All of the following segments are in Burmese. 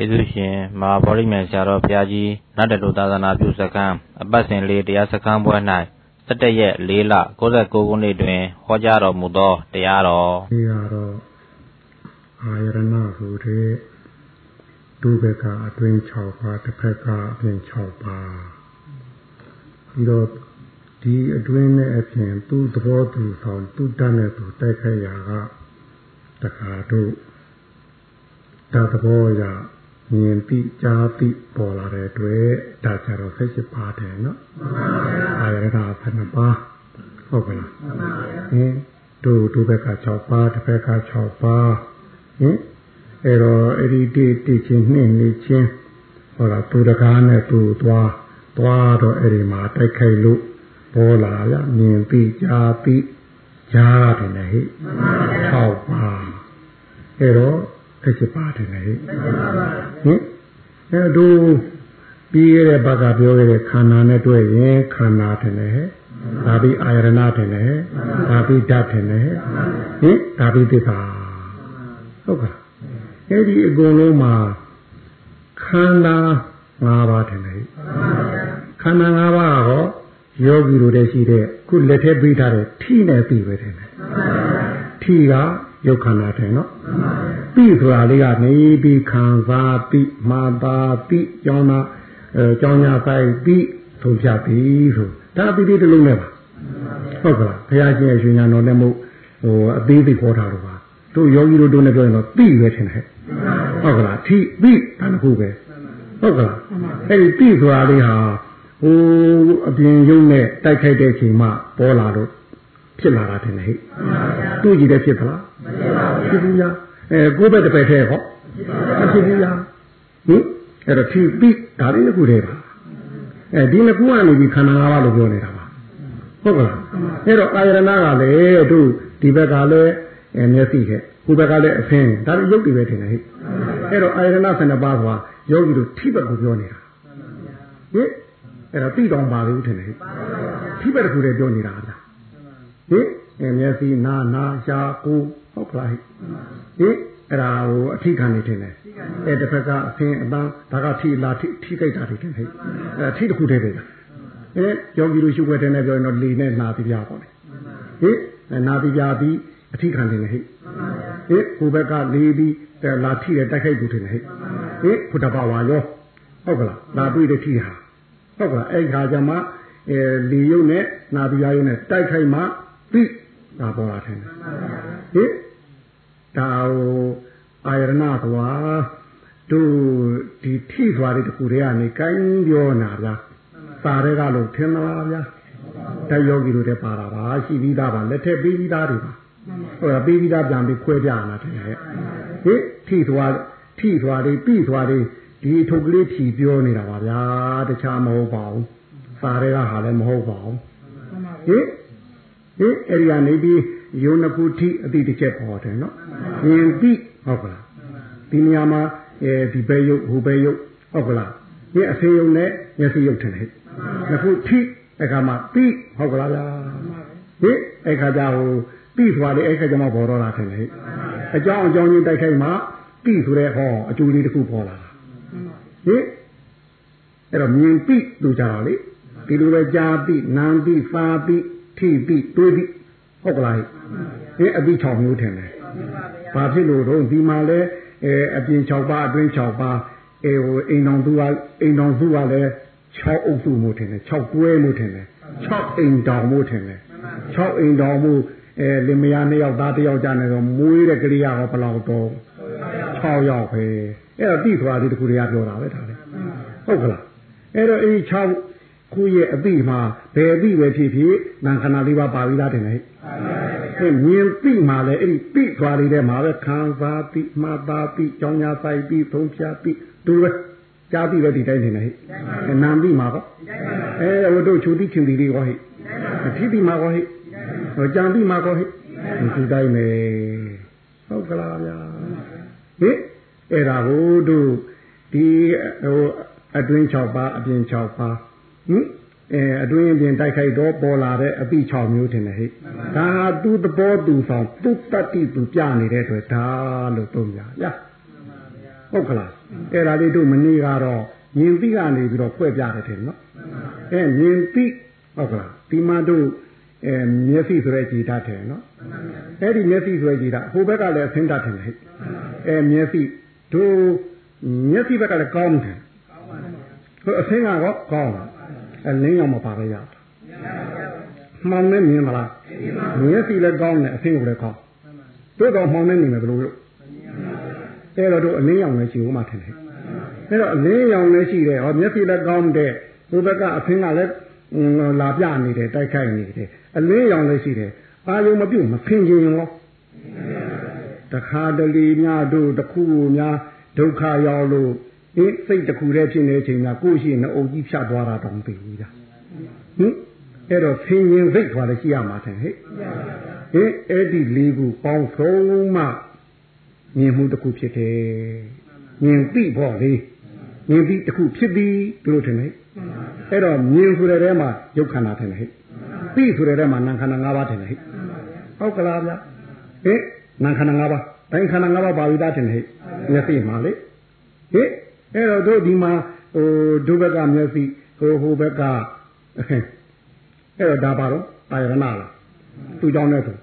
ကျေးဇူးရှင်မဟာဗောဓိမြိုင်ဆရာတော်ဘုရားကြီးနတ်တလူသာသနာပြုစခန်းအပတ်စဉ်လေးတရားစခန်းပွဲ၌17ရက်4လ69ခုနှစ်တွင်ဟောကြားတော်မူသောတရားတော်ဒီကတော့အာယရဏဆိုတဲ့ဒုဘကအတွင်း6ပါးတစ်ဖက်ကအပြင်6ပါးပြီးတော့ဒီအတွင်းနဲ့အပြင်သူ့သဘောသူဆောင်သူ့တတ်နဲ့သူတိုက်ခိုက်ရာကတခါတို့တသဘောရာ မြင်ပြီးကြားပြီးပေါ်လာတဲ့အတွက်ဒါကြတော့စိတ်ချပါတယ်နော်အာရကဖဏပါဟုတ်ကလားဟင်တို့တို့ဘက်က6ပါးတစ်ဘက်က6ပါးဟင်အဲ့တော့အဲ့ဒီတိတိချင်းနှင်းနေချင်းဟောတာသူတကားနဲ့သူသွားသွားတော့အဲ့ဒီမှာတိုက်ခိုက်လို့ပေါ်လာရမြင်ပြီးကြားပြီးကြားတယ်လေဟိ6ပါးအဲ့တော့ အဲ့ဒီပါတယ်လေဟင်အဲတို့ပြီးရတဲ့ဘက်ကပြောခဲ့တဲ့ခန္ဓာနဲ့တွေ့ရင်ခန္ဓာတယ်လေဒါပြီးအာရဏတယ်လေဒါပြီးဓာတ်တယ်လေဟင်ဒါပြီးသစ္စာဟုတ်ကဲ့အဲ့ဒီအကုန်လုံးမှာခန္ဓာ၅ပါးတယ်လေခန္ဓာ၅ပါးဟောယောဂီတို့တည်းရှိတဲ့ခုလက်ထဲပေးထားတဲ့ထိနဲ့ပြီးပဲတယ်ထိက ယုတ်ခန္ဓာတယ်နော်ပြီးဆိုတာလေးကနေပြီးခံစားပြီးမာတာပြီးကြောင်းနာအဲကြောင်းညာဆိုင်ပြီးသုံးဖြတ်ပြီးဆိုဒါအပြီးပြီးတလုံးနဲ့ပါဟုတ်ကလားဘုရားရှင်ရဲ့ရှင်ညာတော်နဲ့မို့ဟိုအသေးသေးခေါ်ထားတော့ပါတို့ယောဂီတို့တို့နဲ့ပြောရင်တော့ပြီးပဲထင်တယ်ဟုတ်ကလားထိပြီးဒါတခုပဲဟုတ်ကလားအဲ့ဒီပြီးဆိုတာလေးဟာဟိုအပြင်ရုံနဲ့တိုက်ခိုက်တဲ့အချိန်မှပေါ်လာတော့ ဖြစ်လာတာထင်တယ်ဟဲ့သူ့ကြည့်တဲ့ဖြစ်သလားဖြစ်ဘူးလားအဲကိုယ့်ဘက်တစ်ဖက်ထဲဟောမဖြစ်ဘူးလားဟင်အဲ့တော့ဖြစ်ပြီးဒါလေးတစ်ခုတည်းပါအဲဒီနှစ်ခုကနေပြီးခန္ဓာ၅ပါးလို့ပြောနေတာပါဟုတ်ကလားအဲ့တော့အာယရဏကလည်းတို့ဒီဘက်ကလည်းအဲမျက်စိခဲ့ကိုယ်ဘက်ကလည်းအဖင်းဒါလည်းရုပ်တွေပဲထင်တယ်ဟဲ့အဲ့တော့အာယရဏ12ပါးဆိုတာယောဂီတို့ထိဘက်ကိုပြောနေတာဟင်အဲ့တော့တိတောင်ပါလို့ထင်တယ်ဟဲ့ထိဘက်တစ်ခုတည်းပြောနေတာဗျာ ဟင်အဲမျက်စိနာနာရှားကိုဟုတ်ကလားဟင်အဲ့ဒါဟိုအထိခံနေတယ်လေအဲတစ်ဖက်ကအဖင်းအပန်းဒါကထိလာထိထိကြိုက်တာတွေတယ်ဟဲ့အဲထိတစ်ခုတည်းပဲအဲယောဂီတို့ရှုွက်တဲ့နဲ့ပြောရင်တော့လေနဲ့နာပြီးပြပါမယ်ဟင်နာပြီးပြပြီးအထိခံနေတယ်ဟဲ့ဟင်ကိုဘက်ကလေးပြီးလာထိတဲ့တိုက်ခိုက်ကူတယ်ဟဲ့ဟင်ဖုဒ္ဓဘာဝါရောဟုတ်ကလားလာတွေ့တဲ့ထိဟာဟုတ်ကလားအဲ့ခါကျမှအဲလေယုံနဲ့နာပြီးရယုံနဲ့တိုက်ခိုက်မှ ပြီးဒါပေါ်လာတယ်ဟင်ဒါဟိုအာယရဏသွားတို့ဒီထိသွားတဲ့တခုတည်းကနေကိုင်းပြောနာလားစာတွေကလို့ထင်မလားဗျာတယောဂီတို့တည်းပါတာပါရှိပြီးသားပါလက်ထက်ပြီးပြီးသားတွေပါဟိုပြီးပြီးသားပြန်ပြီးခွဲပြလာတယ်ဟဲ့ဟင်ထိသွားထိသွားတွေပြီးသွားတွေဒီထုတ်ကလေးဖြီပြောနေတာပါဗျာတခြားမဟုတ်ပါဘူးစာတွေကဟာလည်းမဟုတ်ပါဘူးဟင် ဟင်အဲ့ဒီကနေပြီးယုံနှစ်ခုထိအတိတစ်ချက်ပေါ်တယ်နော်မြင်ပြီးဟုတ်ကလားဒီနေရာမှာအဲဒီဘဲယုတ်ဟိုဘဲယုတ်ဟုတ်ကလားဒီအစေယုံနဲ့မျက်စိယုတ်ထင်တယ်နှစ်ခုထိအခါမှာပြီးဟုတ်ကလားဗျာဟင်အခါကျဟိုပြီးသွားတယ်အခါကျမှပေါ်တော့လာတယ်လေအကြောင်းအကြောင်းချင်းတိုက်ခိုက်မှပြီးဆိုတဲ့ဟောအကျိုးလေးတစ်ခုပေါ်လာတာဟင်အဲ့တော့မြင်ပြီးသူကြတော့လေဒီလိုပဲကြားပြီးနားပြီးစားပြီး ထိပြီးတွေးပြီးဟုတ်ကလားဟင်အပြီး6မျိုးထင်တယ်ဘာဖြစ်လို့တော့ဒီမှာလဲအဲအပြင်6ပါးအတွင်း6ပါးအဲဟိုအိမ်တော်သူကအိမ်တော်သူကလည်း6အုပ်စုမို့ထင်တယ်6တွဲမို့ထင်တယ်6အိမ်တော်မို့ထင်တယ်6အိမ်တော်မို့အဲလင်မယားနှစ်ယောက်သားတစ်ယောက်ကြနေတော့မွေးတဲ့ကလေးရောဘယ်လောက်တော့6ယောက်ပဲအဲ့တော့တိသွားလေးတခုတည်းပြောတာပဲဒါလေဟုတ်ကလားအဲ့တော့အဲ့6 ခုရဲ့အတိမှာဘယ်အတိပဲဖြစ်ဖြစ်နာခန္ဓာလေးပါပါပြီးသားတင်လေဟဲ့မြင်တိမှာလဲအဲ့ဒီတိသွားလေးထဲမှာပဲခံစားတိမှတ်ပါတိကြောင်းညာဆိုင်တိသုံးဖြာတိသူပဲကြားတိပဲဒီတိုင်းနေဟဲ့နာမ်တိမှာကောအဲဟိုတို့ချူတိချင်းတိလေးကောဟဲ့ထိတိမှာကောဟဲ့ဟိုကြံတိမှာကောဟဲ့ဒီတိုင်းပဲဟုတ်ကလားဗျာဟိအဲ့ဒါဟိုတို့ဒီဟိုအတွင်း6ပါးအပြင်6ပါး ဟင်အဲအတွင်းပြင်တိုက်ခိုက်တော့ပေါ်လာတဲ့အပိ6မျိုးထင်တယ်ဟဲ့ဒါသူသဘောသူဆောင်သူတတ္တိသူပြနေတဲ့အတွက်ဒါလို့သုံးကြရဟဟုတ်ကလားအဲ့ဒါလေးတို့မနေကတော့မြင်သိကနေပြီးတော့ခွဲပြတယ်တဲ့နော်အဲမြင်သိဟုတ်ကလားဒီမှာတို့အဲမျက်စိဆိုတဲ့ကြည်တတ်တယ်နော်အဲ့ဒီမျက်စိဆိုတဲ့ကြည်တတ်ဟိုဘက်ကလည်းအဆင်းတတ်တယ်ဟဲ့အဲမျက်စိတို့မျက်စိဘက်ကလည်းကောင်းတယ်ဟိုအဆင်းကတော့ကောင်းတယ် အဲလင်းအောင်မပါပဲရမှန်နဲ့မြင်မလားမျက်စိလည်းကောင်းတယ်အဆင်းကိုလည်းကောင်းတို့တော့မှန်နဲ့မြင်တယ်ဘယ်လိုလို့အဲ့တော့တို့အလင်းရောင်လည်းရှိဦးမှထင်တယ်အဲ့တော့အလင်းရောင်လည်းရှိတယ်ဟောမျက်စိလည်းကောင်းတဲ့ဟိုဘက်ကအဖင်းကလည်းလာပြနေတယ်တိုက်ခိုက်နေတယ်အလင်းရောင်လည်းရှိတယ်အာယုံမပြုတ်မဖင်ခြင်းရောတခါတလေများတို့တခုများဒုက္ခရောက်လို့ အင်းစိတ်တခုတည်းဖြစ်နေချိန်မှာကိုယ်ရှိနေအုပ်ကြီးဖြတ်သွားတာတောင်သိဘူးကြာဟင်အဲ့တော့ဖင်ရင်စိတ်သွားလည်းရှိရမှာတယ်ဟဲ့ဟင်အဲ့ဒီလေးခုပေါင်းဆုံးမှမြင်မှုတစ်ခုဖြစ်တယ်မြင်သိဖို့လေမြင်ပြီးတစ်ခုဖြစ်ပြီးဒီလိုထင်တယ်အဲ့တော့မြင်ဆိုတဲ့ထဲမှာရုပ်ခန္ဓာထင်တယ်ဟဲ့သိဆိုတဲ့ထဲမှာနာမ်ခန္ဓာ၅ပါးထင်တယ်ဟဲ့ဟုတ်ကလားဗျဟင်နာမ်ခန္ဓာ၅ပါးတိုင်းခန္ဓာ၅ပါးပါဝိသားထင်တယ်ဟဲ့မျက်စိမှာလေဟင် အဲ့တော့တို့ဒီမှာဟိုဒုဘကမျက်စိဟိုဟိုဘက်ကအဲ့တော့ဒါပါတော့အာယရဏလားသူ့ကြောင့်လဲဆို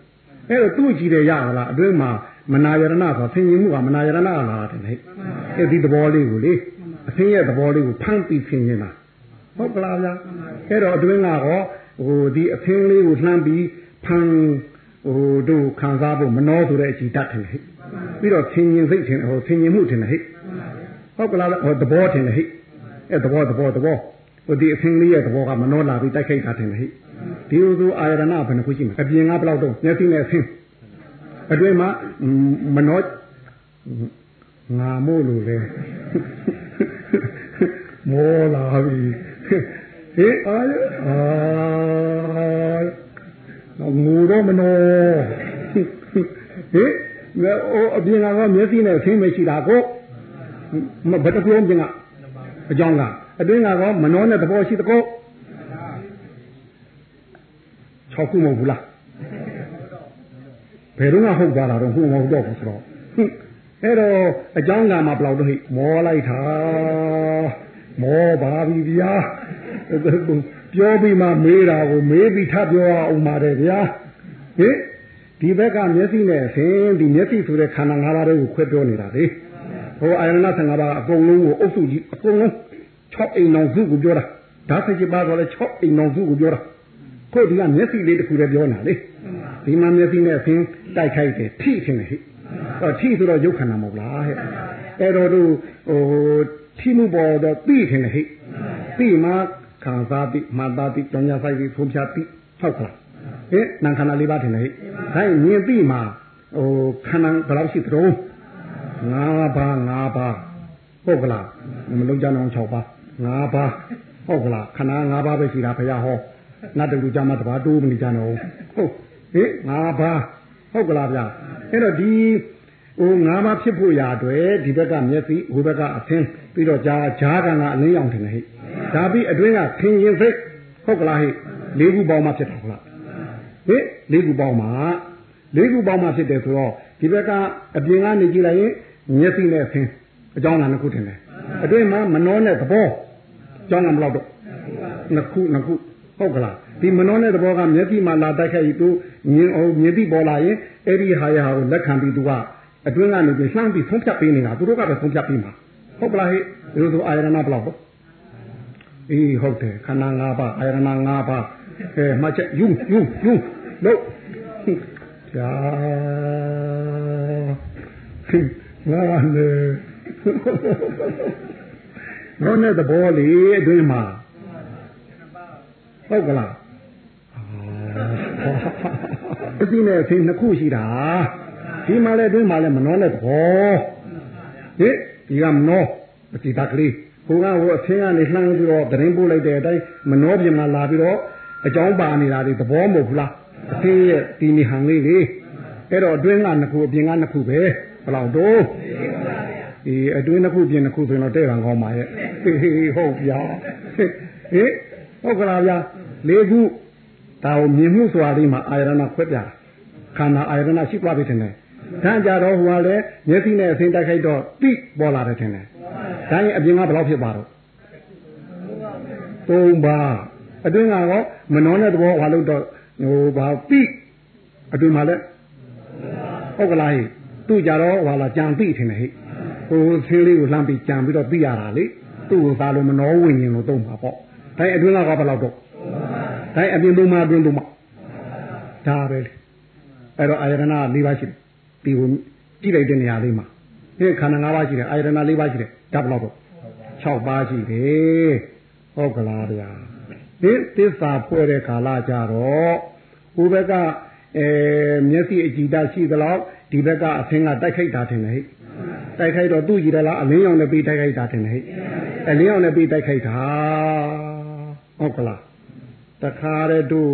အဲ့တော့သူ့ကြည့်တယ်ရလားအတွင်းမှာမနာယရဏဆိုဆင်ရင်မှုကမနာယရဏလားတဲ့လေအဲ့ဒီသဘောလေးကိုလေအဆင်းရဲ့သဘောလေးကိုဖမ်းပြီးဆင်ရင်လားဟုတ်ကလားဗျာအဲ့တော့အတွင်းကဟောဟိုဒီအဆင်းလေးကိုလှမ်းပြီးဖမ်းဟိုတို့ခံစားဖို့မနှောဆိုတဲ့အချီတတ်တယ်ဟဲ့ပြီးတော့ဆင်ញင်စိတ်ထင်ဟိုဆင်ញင်မှုထင်တယ်ဟဲ့ ဟုတ်ကလားဟိုသဘောထင်တယ်ဟဲ့အဲ့သဘောသဘောသဘောဟိုဒီအဖင်းလေးရဲ့သဘောကမနှောလာပြီးတိုက်ခိုက်တာထင်တယ်ဟဲ့ဒီလိုဆိုအာရဏဘယ်နှခုရှိမှာအပြင်ကဘယ်လောက်တော့မျက်စိနဲ့အဆင်းအတွင်းမှာမနှောငါမို့လို့လဲမောလာပြီဟေးအာအာငူတော့မနောဟေးငါအပြင်ကမျက်စိနဲ့ဆင်းမရှိတာကိုမ ဘယ်တပြောပြင်ကအကြောင်းကအတွင်းကတော့မနှောနဲ့သဘောရှိတကော6ခုမဟုတ်ဘူးလားဘယ်တော့မှဟုတ်သွားတာတော့ဟုတ်မဟုတ်တော့ဘူးဆိုတော့အဲ့တော့အကြောင်းကမှဘလောက်တော့ဟိမောလိုက်တာမောပါပြီဗျာပြောပြီးမှမေးတာကိုမေးပြီးထပ်ပြောအောင်ပါတယ်ဗျာဟင်ဒီဘက်ကမျက်စိနဲ့ဆင်းဒီမျက်စိဆိုတဲ့ခန္ဓာ၅ပါးတွေကိုခွဲပြောနေတာလေ ဟိုအာယနာ15ပါးအကုန်လုံးကိုအုပ်စုကြီးအကုန်လုံး6အိမ်အောင်စုကိုပြောတာဒါစိတ်ပါဆိုလဲ6အိမ်အောင်စုကိုပြောတာကိုဒီကမျက်စိလေးတစ်ခုတည်းပြောနေတာလေဒီမှာမျက်စိနဲ့ဆင်းတိုက်ခိုက်တယ်ထိခင်တယ်ဟိဟောထိဆိုတော့ရုပ်ခန္ဓာမဟုတ်လားဟဲ့အဲ့တော့တို့ဟိုထိမှုပေါ်တော့ပြီးခင်တယ်ဟိပြီးမှခံစားပြီးမှတ်သားပြီးကြောင်ညာဆိုင်ပြီးဖုံးဖြားပြီးဟုတ်ကလားဟင်နာခန္ဓာလေးပါးထင်တယ်ဟိဒါမြင်ပြီးမှဟိုခန္ဓာဘယ်လောက်ရှိသတုံး ၅ပါး၅ပါးဟုတ်ကလားမလုံးကြအောင်6ပါး၅ပါးဟုတ်ကလားခန္ဓာ၅ပါးပဲရှိတာဘုရားဟောနတ်တူကြမှာတပါးတိုးမနေကြတော့ဟုတ်ဟေး၅ပါးဟုတ်ကလားဗျအဲ့တော့ဒီဟို၅ပါးဖြစ်ဖို့ရာအတွက်ဒီဘက်ကမျက်စိဟိုဘက်ကအသင်းပြီးတော့ဂျာဂျာကံကအလင်းရောင်ထင်တယ်ဟဲ့ဒါပြီးအတွင်းကခင်းရင်စိတ်ဟုတ်ကလားဟဲ့လေးခုပေါင်းမှဖြစ်တာဟုတ်လားဟေးလေးခုပေါင်းမှလေးခုပေါင်းမှဖြစ်တယ်ဆိုတော့ဒီဘက်ကအပြင်ကနေကြည့်လိုက်ရင် မျက်စိနဲ့ဆင်းအကြောင်းလားနှစ်ခုထင်တယ်အတွင်းမှာမနှောနဲ့သဘောအကြောင်းလားမလို့တော့နှစ်ခုနှစ်ခုဟုတ်ကလားဒီမနှောတဲ့သဘောကမျက်စိမှာလာတိုက်ခိုက်ပြီးသူမြင်အောင်မြင်ပြီးပေါ်လာရင်အဲ့ဒီဟာရဟာကိုလက်ခံပြီးသူကအတွင်းကနေပြီးလှမ်းပြီးဖုံးဖြတ်ပေးနေတာသူတို့ကပဲဖုံးဖြတ်ပေးမှာဟုတ်ကလားဟဲ့ဒီလိုဆိုအာရဏဘလောက်ပေါ့အေးဟုတ်တယ်ခန္ဓာ၅ပါးအာရဏ၅ပါးအဲမှချက်ယူယူယူလို့ဖြာ ငါလေတော့တဲ့သဘောလေးအတွင်းမှာဟုတ်ကလားအစီနဲ့အစီနှစ်ခုရှိတာဒီမှာလည်းအတွင်းမှာလည်းမနှောတဲ့သဘောဟိဒီကမနှောအစီတကလေးဟိုကဟိုအဆင်းကနေလှမ်းပြီးတော့တရင်ပို့လိုက်တဲ့အတိုင်းမနှောပြင်မှာလာပြီးတော့အကြောင်းပါနေတာဒီသဘောမဟုတ်ဘူးလားအသေးရဲ့ဒီနေဟန်လေးလေအဲ့တော့အတွင်းကနှစ်ခုအပြင်ကနှစ်ခုပဲ ဘယ်လောက်တော့အေးအတွင်းနှစ်ခုပြင်နှစ်ခုဆိုရင်တော့တဲ့ကံကောင်းပါရဲ့ဟေးဟုတ်ဗျာဟေးဟုတ်ကလားဗျာလေးခုဒါကိုမြင်မှုဆိုတာလေးမှာအာယရဏခွဲပြတာခန္ဓာအာယရဏရှိသွားပြီထင်တယ်တန်းကြတော့ဟိုကလည်းမျက်စိနဲ့အစင်းတိုက်ခိုက်တော့တိပေါ်လာတယ်ထင်တယ်ဒါရင်အပြင်ကဘယ်လောက်ဖြစ်ပါတော့သုံးပါအတွင်းကတော့မနှောတဲ့သဘောဟာလို့တော့ဟိုဘာတိအတွင်းမှာလည်းဟုတ်ကလားဟိ သူ့ကြတော့ဟာလာကြံတိထင်တယ်ဟိဟိုဆင်းလေးကိုလှမ်းပြီးကြံပြီးတော့သိရတာလေသူ့ကိုသာလို့မနှောဝิญဉ်လို့သုံးပါပေါ့ဒါအတွင်းကဘယ်လောက်တော့ဒါအပြင်သုံးပါအတွင်းသုံးပါဒါပဲအဲ့တော့အာယတနာ၄ပါးရှိတယ်ဒီကိုကြည့်လိုက်တဲ့နေရာလေးမှာဒီခန္ဓာ၅ပါးရှိတယ်အာယတနာ၄ပါးရှိတယ်ဒါဘယ်လောက်တော့6ပါးရှိတယ်ဟုတ်ကလားဗျာဒီသစ္စာဖွဲ့တဲ့ကာလကြတော့ဟိုဘက်ကအဲမျက်စိအကြည့်တရှိသလောက် ဒီဘက်ကအဖင်းကတိုက်ခိုက်တာထင်တယ်ဟဲ့တိုက်ခိုက်တော့သူ့ကြည့်တယ်လားအလင်းရောင်နဲ့ပြီးတိုက်ခိုက်တာထင်တယ်ဟဲ့အလင်းရောင်နဲ့ပြီးတိုက်ခိုက်တာဟုတ်ကလားတခါတဲ့တို့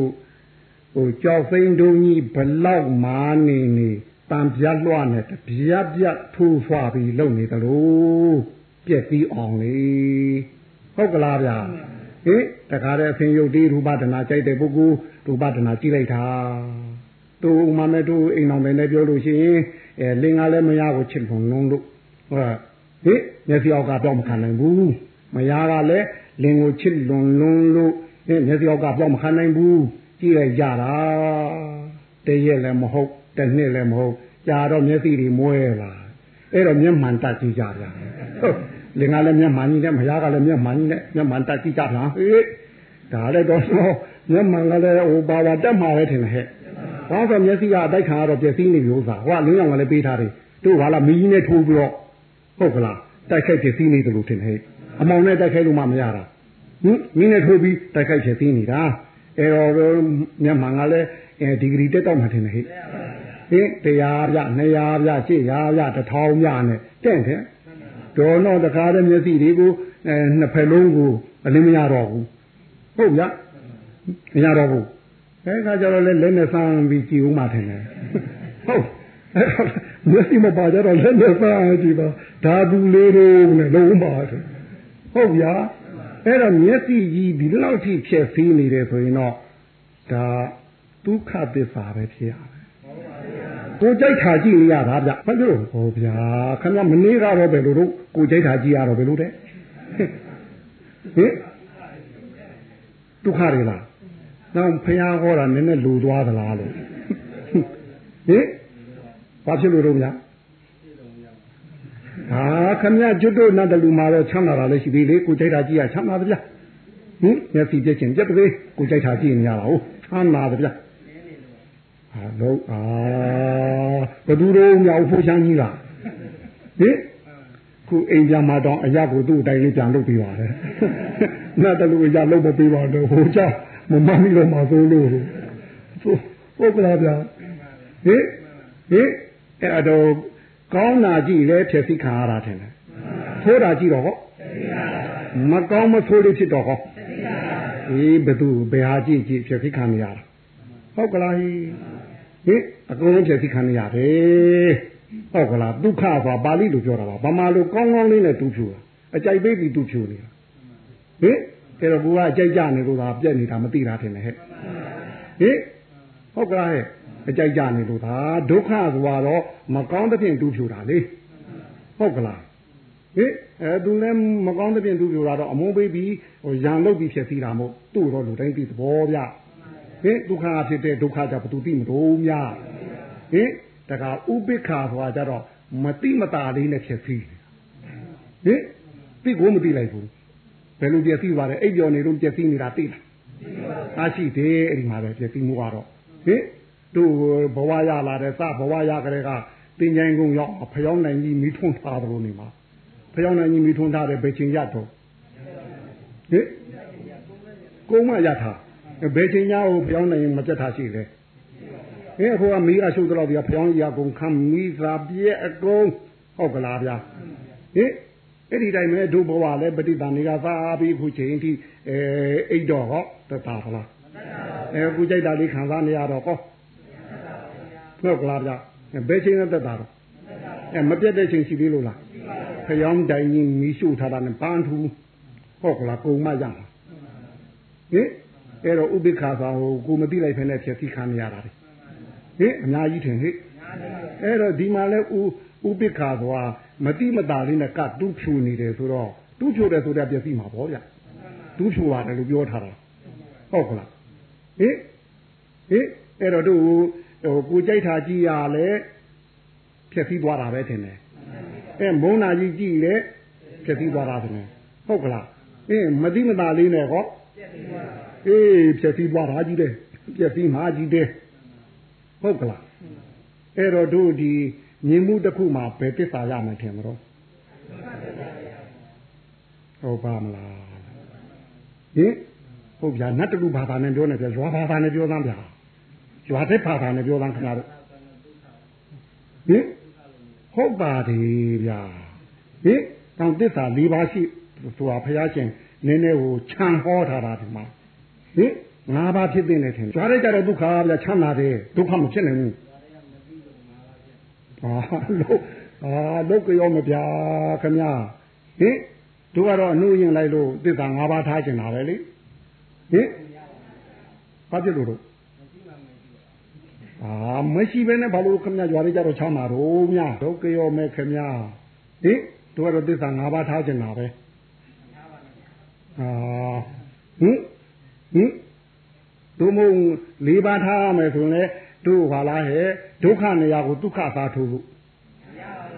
ဟိုကြောက်သိန်းတုံးကြီးဘလောက်မာနေနေတံပြတ်လွှတ်နဲ့ပြတ်ပြတ်ထိုးဖွာပြီးလုံနေတယ်လို့ပြက်ပြီးအောင်လေဟုတ်ကလားဗျာဟင်တခါတဲ့အဖင်ယုတ်ဒီရူပဒနာကြိုက်တဲ့ပုဂ္ဂိုလ်ရူပဒနာကြည့်လိုက်တာ တို့ဥမာမဲ့တို့အိမ်တော်ပဲနဲ့ပြောလို့ရှိရင်အဲလင်္ကာလည်းမရကိုချစ်လုံလုံးလို့ဟောဟိမျက်စိအောက်ကပြောင်းမခံနိုင်ဘူးမရကလည်းလင်ကိုချစ်လွန်လွန်းလို့ဟိမျက်စိအောက်ကပြောင်းမခံနိုင်ဘူးကြည့်လိုက်ကြတာတရက်လည်းမဟုတ်တစ်နှစ်လည်းမဟုတ်ကြာတော့မျက်စိတွေမွဲလာအဲ့တော့မျက်မှန်တတ်ကြည့်ကြဗျာဟုတ်လင်္ကာလည်းမျက်မှန်ကြီးနဲ့မရကလည်းမျက်မှန်ကြီးနဲ့မျက်မှန်တက်ကြည့်ကြလားဟေးဒါလည်းတော့မျက်မှန်ကလည်းဟိုပါပါတက်မှာပဲထင်တယ်ဟဲ့ ဘာလို့မျက်စိကအတိုက်ခံရတော့ပျက်စီးနေပြီဥစ္စာဟိုကလင်းအောင်ကလည်းပေးထားတယ်တို့ဘာလားမီးကြီးနဲ့ထိုးပြီးတော့ဟုတ်ကလားတိုက်ခိုက်ပျက်စီးနေတယ်လို့ထင်တယ်ဟဲ့အမောင်နဲ့တိုက်ခိုက်လို့မှမရတာဟင်မင်းနဲ့ထိုးပြီးတိုက်ခိုက်ပျက်စီးနေတာအဲတော့မျက်မှန်ကလည်းအဲဒီဂရီတက်တော့မှထင်တယ်ဟဲ့ဟင်တရားပြ200ပြရှစ်ရာပြ1000ပြနဲ့တဲ့တဲ့ဒေါ်တော့တခါတည်းမျက်စိတွေကိုအဲနှစ်ဖက်လုံးကိုအလင်းမရတော့ဘူးဟုတ်ဗျမရတော့ဘူး အဲခါကျတော့လဲလက်နဲ့ဆန်းပြီးကြည်ဦးမှထင်တယ်ဟုတ်မျက်စိမပါကြတော့လက်နဲ့ဆန်းကြည့်ပါဓာတူလေးတို့နဲ့လုံးပါတယ်ဟုတ်ဗျာအဲ့တော့မျက်စိကြီးဒီလောက်ထိဖြစ်ဖီးနေတယ်ဆိုရင်တော့ဒါဒုက္ခသစ္စာပဲဖြစ်ရမယ်ကိုကြိုက်တာကြည့်နေရတာဗျဘာလို့ဟောဗျာခင်ဗျမနေကတော့ပဲလို့တို့ကိုကြိုက်တာကြည့်ရတော့ဘယ်လိုတဲ့ဟင်ဒုက္ခတွေလား နောက်ဖះဟောတာနည်းနည်းလူသွားသလားလို့ဟင်ဘာဖြစ်လို့တော့ဗျာဟာခမရကျွတ်တို့နတ်တလူမှာတော့ချမ်းသာတာလည်းရှိသေးလေကိုကြိုက်တာကြည့်ရချမ်းသာပါဗျာဟင်မျက်စိပြည့်ချင်းပြက်တည်းကိုကြိုက်တာကြည့်နေရတာဟုတ်ချမ်းသာပါဗျာဟာတော့အာဘသူတို့မြောက်ဖို့ချမ်းကြီးလားဟင်ခုအိမ်ပြန်มาတော့အရာကိုသူ့အတိုင်းလေးပြန်လုပ်ပေးပါလေနတ်တလူအရာလုပ်မပေးပါတော့ဟိုကြောင့် မမမီတော့မှာသို့လို့ဟုတ်ကလားဗျာဟင်ဟင်အဲ့တော့ကောင်းတာကြည့်လဲဖြည့်စိခံရတာထင်တယ်ဆိုးတာကြည့်တော့ဟောမကောင်းမဆိုးလေးဖြစ်တော့ဟောအေးဘယ်သူဘယ်ဟာကြည့်ကြည့်ဖြည့်စိခံရတာဟုတ်ကလားဟင်အကုန်လုံးဖြည့်စိခံရတယ်ဟုတ်ကလားဒုက္ခဆိုတာပါဠိလိုပြောတာပါဗမာလိုကောင်းကောင်းလေးနဲ့တူဖြူတာအကြိုက်ပေးပြီးတူဖြူနေတာဟင် အဲ့တော့ကိုကအကြိုက်ကြနေလို့သာပြက်နေတာမသိတာထင်တယ်ဟဲ့ဟင်ဟုတ်ကလားဟဲ့အကြိုက်ကြနေလို့ဒါဒုက္ခဆိုတော့မကောင်းတဲ့ဖြင့်တူဖြူတာလေဟုတ်ကလားဟင်အဲသူလည်းမကောင်းတဲ့ဖြင့်တူဖြူတာတော့အမုန်းပေးပြီးဟိုရန်လုတ်ပြီးဖြစ်စီတာမို့သူ့တော့လူတိုင်းသိသဘောဗျဟင်ဒုက္ခဖြစ်တဲ့ဒုက္ခကြောင့်ဘသူသိမလို့များဟင်တခါဥပိ္ပခာဆိုတာကြတော့မတိမတာလေးနဲ့ဖြစ်စီဟင်သိကိုမသိလိုက်ဘူး ဘယ်လိုပြည့်စည်ပါလဲအိပ်ပျော်နေလို့ပြည့်စည်နေတာသိလားအားရှိတယ်အဲ့ဒီမှာပဲပြည့်စည်မှုကတော့ဟင်တို့ဘဝရလာတဲ့စဘဝရကြတဲ့ကတင်ချိုင်းကုန်းရောက်ဖျောင်းနိုင်ကြီးမိထွန်းထားတယ်လို့နေမှာဖျောင်းနိုင်ကြီးမိထွန်းထားတယ်ဘယ်ချိန်ရတော့ဟင်ကုန်းမရထားဘယ်ချိန်ညကိုဖျောင်းနိုင်မကြက်ထားရှိလဲဟင်အခုကမိကရှုပ်တော့ဒီကဖျောင်းကြီးကကုန်းခမ်းမိစာပြည့်အကုန်ဟုတ်ကလားဗျာဟင် အဲ့ဒီတိုင်းပဲဒုဘဝလည်းပဋိသန္ဓေကသာပြီးခုချိန်ထိအဲအိတ်တော့ဟောတတာဟလားအဲခုကြိုက်တာလေးခံစားနေရတော့ဟောဟုတ်ကလားဗျဘယ်ချိန်နဲ့တက်တာတော့အဲမပြတ်တဲ့ချိန်ရှိသေးလို့လားဖျောင်းတိုင်ကြီးမီးရှို့ထားတာနဲ့ပန်းထူဟုတ်ကလားကုံမရမှာဟင်အဲ့တော့ဥပိ္ပခါဆိုဟိုကိုမသိလိုက်ဖ ೇನೆ ဖြစ်စီခံနေရတာလေဟင်အများကြီးထင်ဟိအဲ့တော့ဒီမှာလဲဥဥပိ္ပခါသွား မတိမတာလေးနဲ့ကတူးဖြူနေတယ်ဆိုတော့တူးဖြူတယ်ဆိုတဲ့ပျက်စီးမှာပေါ့ဗျတူးဖြူရတယ်လို့ပြောထားတာဟုတ်ကလားဟင်ဟင်အဲ့တော့တို့ဟိုကိုကြိုက်တာကြည့်ရလဲဖြက်စီးသွားတာပဲထင်တယ်အဲမုန်းနာကြီးကြည့်လဲဖြက်စီးသွားတာထင်တယ်ဟုတ်ကလားအင်းမတိမတာလေးနဲ့ဟောအေးဖြက်စီးသွားတာကြီးတယ်ဖြက်စီးမှာကြီးတယ်ဟုတ်ကလားအဲ့တော့တို့ဒီ မြင်မှုတစ်ခုမှာဘယ်သစ္စာရမှထင်မလို့ဟုတ်ပါမလားဟင်ဟုတ်ဗျာနတ်တူဘာသာနဲ့ပြောနေပြရွာဘာသာနဲ့ပြောသမ်းဗျာရွာတဲ့ဘာသာနဲ့ပြောသမ်းခင်ဗျားတို့ဟင်ဟုတ်ပါတယ်ဗျာဟင်တောင်သစ္စာ၄ပါးရှိဆိုတာဘုရားရှင်နည်းနည်းကိုခြံဟောထားတာဒီမှာဟင်ငါးပါးဖြစ်တဲ့နဲ့ထင်ကြွားလိုက်ကြတော့ဒုက္ခဗျာချမ်းသာတယ်ဒုက္ခမဖြစ်နိုင်ဘူး အာလို့အာလို့ကြောမဗျာခင်ဗျာဟင်တို့ကတော့အနှုတ်ရင်လိုက်လို့သစ္စာ၅ပါးထားကျင်တာပဲလေဟင်ဘာဖြစ်လို့တော့အာမရှိဘဲနဲ့ဘာလို့ခင်ဗျာကြွားလေးကြတော့ချမ်းသာတော့မြဒုက္ခရောမဲ့ခင်ဗျာဟင်တို့ကတော့သစ္စာ၅ပါးထားကျင်တာပဲအာဟင်ဟင်တို့မို့၄ပါးထားရမယ်ဆိုရင်လေ တို့ဟာလားဟဲ့ဒုက္ခနေရာကိုဒုက္ခသာထိုးလို့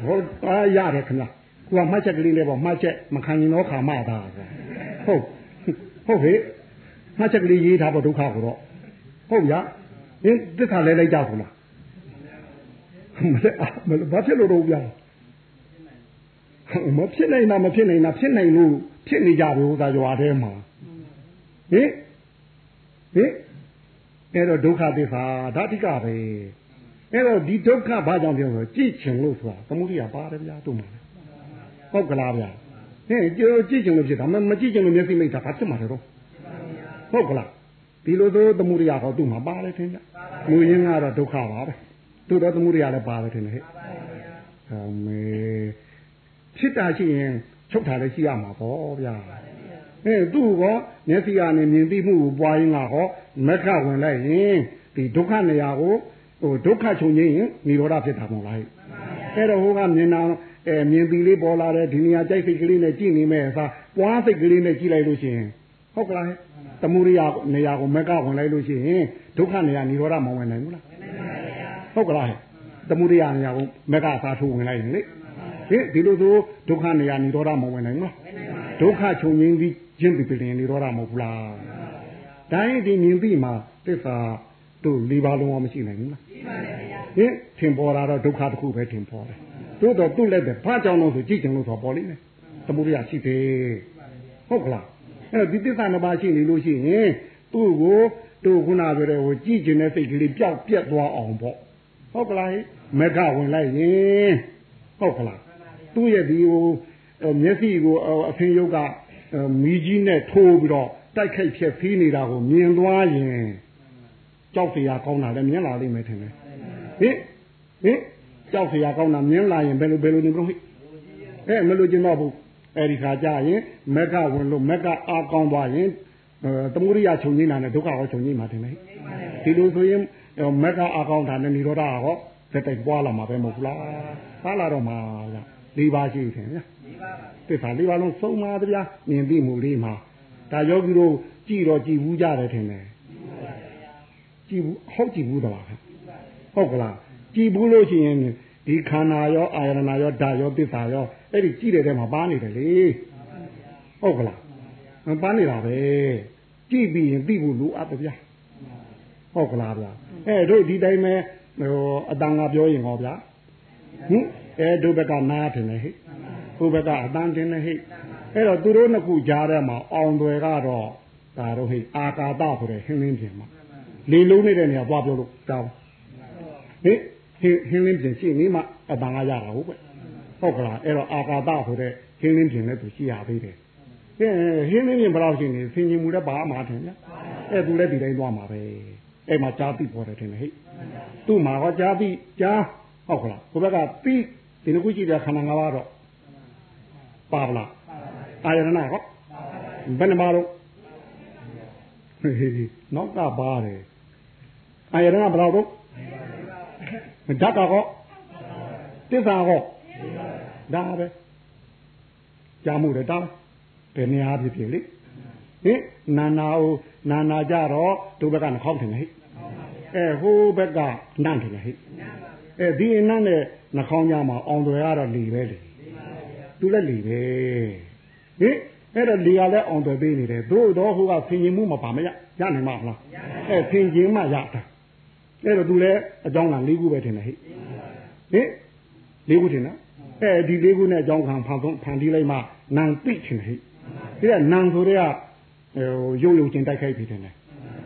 ဟုတ်အားရတယ်ခင်ဗျာကိုကမှတ်ချက်ကလေးလေးပေါ့မှတ်ချက်မခံရင်တော့ခါမှတာဟုတ်ဟုတ်ဟဲ့မှတ်ချက်ကလေးရေးထားပေါ့ဒုက္ခကိုတော့ဟုတ်ဗျာဟင်သစ္စာလဲလိုက်ကြဘူးလားမလဲမလဲဘာဖြစ်လို့တော့ဗျာမဖြစ်နိုင်တာမဖြစ်နိုင်တာဖြစ်နိုင်လို့ဖြစ်နေကြပြီဥစ္စာရွာထဲမှာဟင်ဟင် အဲ့တော့ဒုက္ခသစ္စာဓာတိကပဲအဲ့တော့ဒီဒုက္ခဘာကြောင့်ပြောလဲကြည့်ချင်လို့ဆိုတာသမုဒိယပါတယ်ဗျာတို့မှာဟုတ်ကလားဗျာဟင်ကြည့်ကြည့်ချင်လို့ဖြစ်တာမကြည့်ချင်လို့မျက်စိမိတ်တာဘာဖြစ်မှာလဲတော့ဟုတ်ကလားဒီလိုသောသမုဒိယဟောသူ့မှာပါတယ်ထင်ကြမူရင်းကတော့ဒုက္ခပါပဲသူတော့သမုဒိယလည်းပါတယ်ထင်တယ်ဟဲ့ဟောမေဖြစ်တာရှိရင်ချုပ်တာလည်းရှိရမှာပေါ့ဗျာ အဲသူ့ကောမျက်စိကနေမြင်သိမှုကိုပွားရင်းကဟောမက္ခဝင်လိုက်ရင်ဒီဒုက္ခနေရာကိုဟိုဒုက္ခချုပ်ငင်းရင်និရောဓဖြစ်တာမဟုတ်လားအဲ့တော့ဟိုကမြင်တာအဲမြင်ပြီးလေးပေါ်လာတဲ့ဒီနေရာကြိုက်စိတ်ကလေးနဲ့ကြည့်နေမဲ့အစားပွားစိတ်ကလေးနဲ့ကြည့်လိုက်လို့ရှိရင်ဟုတ်ကလားတမှုရိယနေရာကိုမက္ခဝင်လိုက်လို့ရှိရင်ဒုက္ခနေရာនិရောဓမဝင်နိုင်ဘူးလားဟုတ်ကလားတမှုရိယနေရာကိုမက္ခသာထိုးဝင်လိုက်ရင်လေဟင်ဒီလိုဆိုဒုက္ခနေရာនិရောဓမဝင်နိုင်ဘူးလားဒုက္ခချုပ်ငင်းပြီး ခြင်းပြီးပြင်និရောဓမဟုတ်ဘူးလားတိုင်းဒီမြင်ပြီးမှသစ္စာတို့၄ပါးလုံးဝမရှိနိုင်ဘူးလားရှိပါတယ်ဗျာဟင်ထင်ပေါ်တာတော့ဒုက္ခတစ်ခုပဲထင်ပေါ်တယ်တို့တော့သူ့လက်ပဲဘာကြောင့်လို့ဆိုကြည့်ကြလို့ဆိုပေါ်လိမ့်မယ်သမုဒိယရှိသေးဟုတ်ကလားအဲ့ဒီသစ္စာနှစ်ပါးရှိနေလို့ရှိရင်သူ့ကိုတို့ခုနပြောတဲ့ဟိုကြည့်ကျင်တဲ့စိတ်ကလေးပျောက်ပြက်သွားအောင်ပေါ့ဟုတ်ကလားမက္ခဝင်လိုက်ရင်ဟုတ်ကလားသူ့ရဲ့ဒီဟိုမျက်စိကိုအဖင်ယုတ်က မီးကြီးနဲ့ထိုးပြီးတော့တိုက်ခိုက်ဖြက်ဖြီးနေတာကိုမြင်သွားရင်ကြောက်တရားကောင်းတာလည်းမြင်လာလိမ့်မယ်ထင်တယ်ဟင်ဟင်ကြောက်စရာကောင်းတာမြင်လာရင်ဘယ်လိုဘယ်လိုနေမလို့ဟိအဲမလို့ကျင်တော့ဘူးအဲဒီခါကျရင်မက်ကဝင်လို့မက်ကအာကောင်းသွားရင်သမုဒိယချုပ်ငိမ့်တာနဲ့ဒုက္ခရောချုပ်ငိမ့်မှာတင်လေဒီလိုဆိုရင်မက်ကအာကောင်းတာနဲ့និရောဓဟောသက်တိုက်ပွားလာမှာပဲမဟုတ်လားပွားလာတော့မှာက၄ပါးရှိတယ်ဗျာ သစ္စာ၄ပါးလုံးစုံပါဗျာမြင်သိမှုလေးမှာဒါယောဂီတို့ကြည်တော့ကြည်ဘူးကြတယ်ထင်တယ်ကြည်ဘူးဟုတ်ကြည်ဘူးတော့ဟုတ်ကလားကြည်ဘူးလို့ရှိရင်ဒီခန္ဓာရောအာယရဏရောဓာရောသစ္စာရောအဲ့ဒီကြည့်တဲ့ထဲမှာပါနေတယ်လေဟုတ်ကလားပါနေတာပဲကြည့်ပြီးရင်သိဖို့လိုအပ်တယ်ဗျာဟုတ်ကလားဗျာအဲတို့ဒီတိုင်းပဲဟိုအတန်ကပြောရင်ဟောဗျာဟင်အဲတို့ဘက်ကနားတယ်ဟဲ့ ဟိုဘက်ကအတန်တင်နေဟဲ့အဲ့တော့သူတို့နှစ်ခုကြားထဲမှာအောင်တွေကတော့ဒါတော့ဟဲ့အာကာသဆိုတဲ့ဟင်းလင်းပြင်မှာလေလုံးနေတဲ့နေရာပွားပြောလို့တောင်းဟင်ဟင်းလင်းပြင်ရှိနေမှအတန်ကရတာဟုတ်ပဲဟုတ်ကလားအဲ့တော့အာကာသဆိုတဲ့ဟင်းလင်းပြင်နဲ့သူရှိရသေးတယ်ဟင်းဟင်းလင်းပြင်ဘယ်လောက်ရှိနေဆင်ញင်မှုလည်းပါမှာထင်ဗျအဲ့သူလည်းဒီတိုင်းသွားမှာပဲအဲ့မှာကြားသိပေါ်တယ်ထင်တယ်ဟဲ့သူ့မှာကကြားသိကြားဟုတ်ကလားကိုဘက်ကသိဒီလိုခုကြည့်တဲ့ခန္ဓာ၅ပါးတော့ ပါဗလားအာယရဏဟောဘယ်နှပါတော့ဟေးနောက်ကပါတယ်အာယရဏဘယ်လောက်တော့ဓာတ်ကောတစ္ဆာဟောဒါပဲကြားမှုတယ်တောင်းဘယ်နေရာဖြစ်ဖြစ်လေဟင်နာနာဟိုနာနာကြတော့ဒုဘက်ကနှခေါင်းထင်တယ်ဟိအဲဟိုဘက်ကနန့်ထင်တယ်ဟိအဲဒီနန့်နဲ့နှခေါင်းကြမှာအောင်တွေကတော့လီပဲလေ သူလည်းလီပဲဟင်အဲ့တော့လီကလည်းအောင်တွေပေးနေတယ်သို့တော့ဟိုကဆင်ရင်မှုမပါမရရနိုင်မှာမလားအဲဆင်ရင်မှရတာအဲ့တော့သူလည်းအကြောင်းက၄ခုပဲထင်တယ်ဟိဟင်၄ခုထင်နော်အဲဒီ၄ခုနဲ့အကြောင်းခံဖန်ဆုံးဖန်တီးလိုက်မှနံသိချင်တယ်ဟိဒီကနံဆိုတဲ့ကဟိုရုပ်ရုပ်ချင်းတိုက်ခိုက်ပြီးတယ်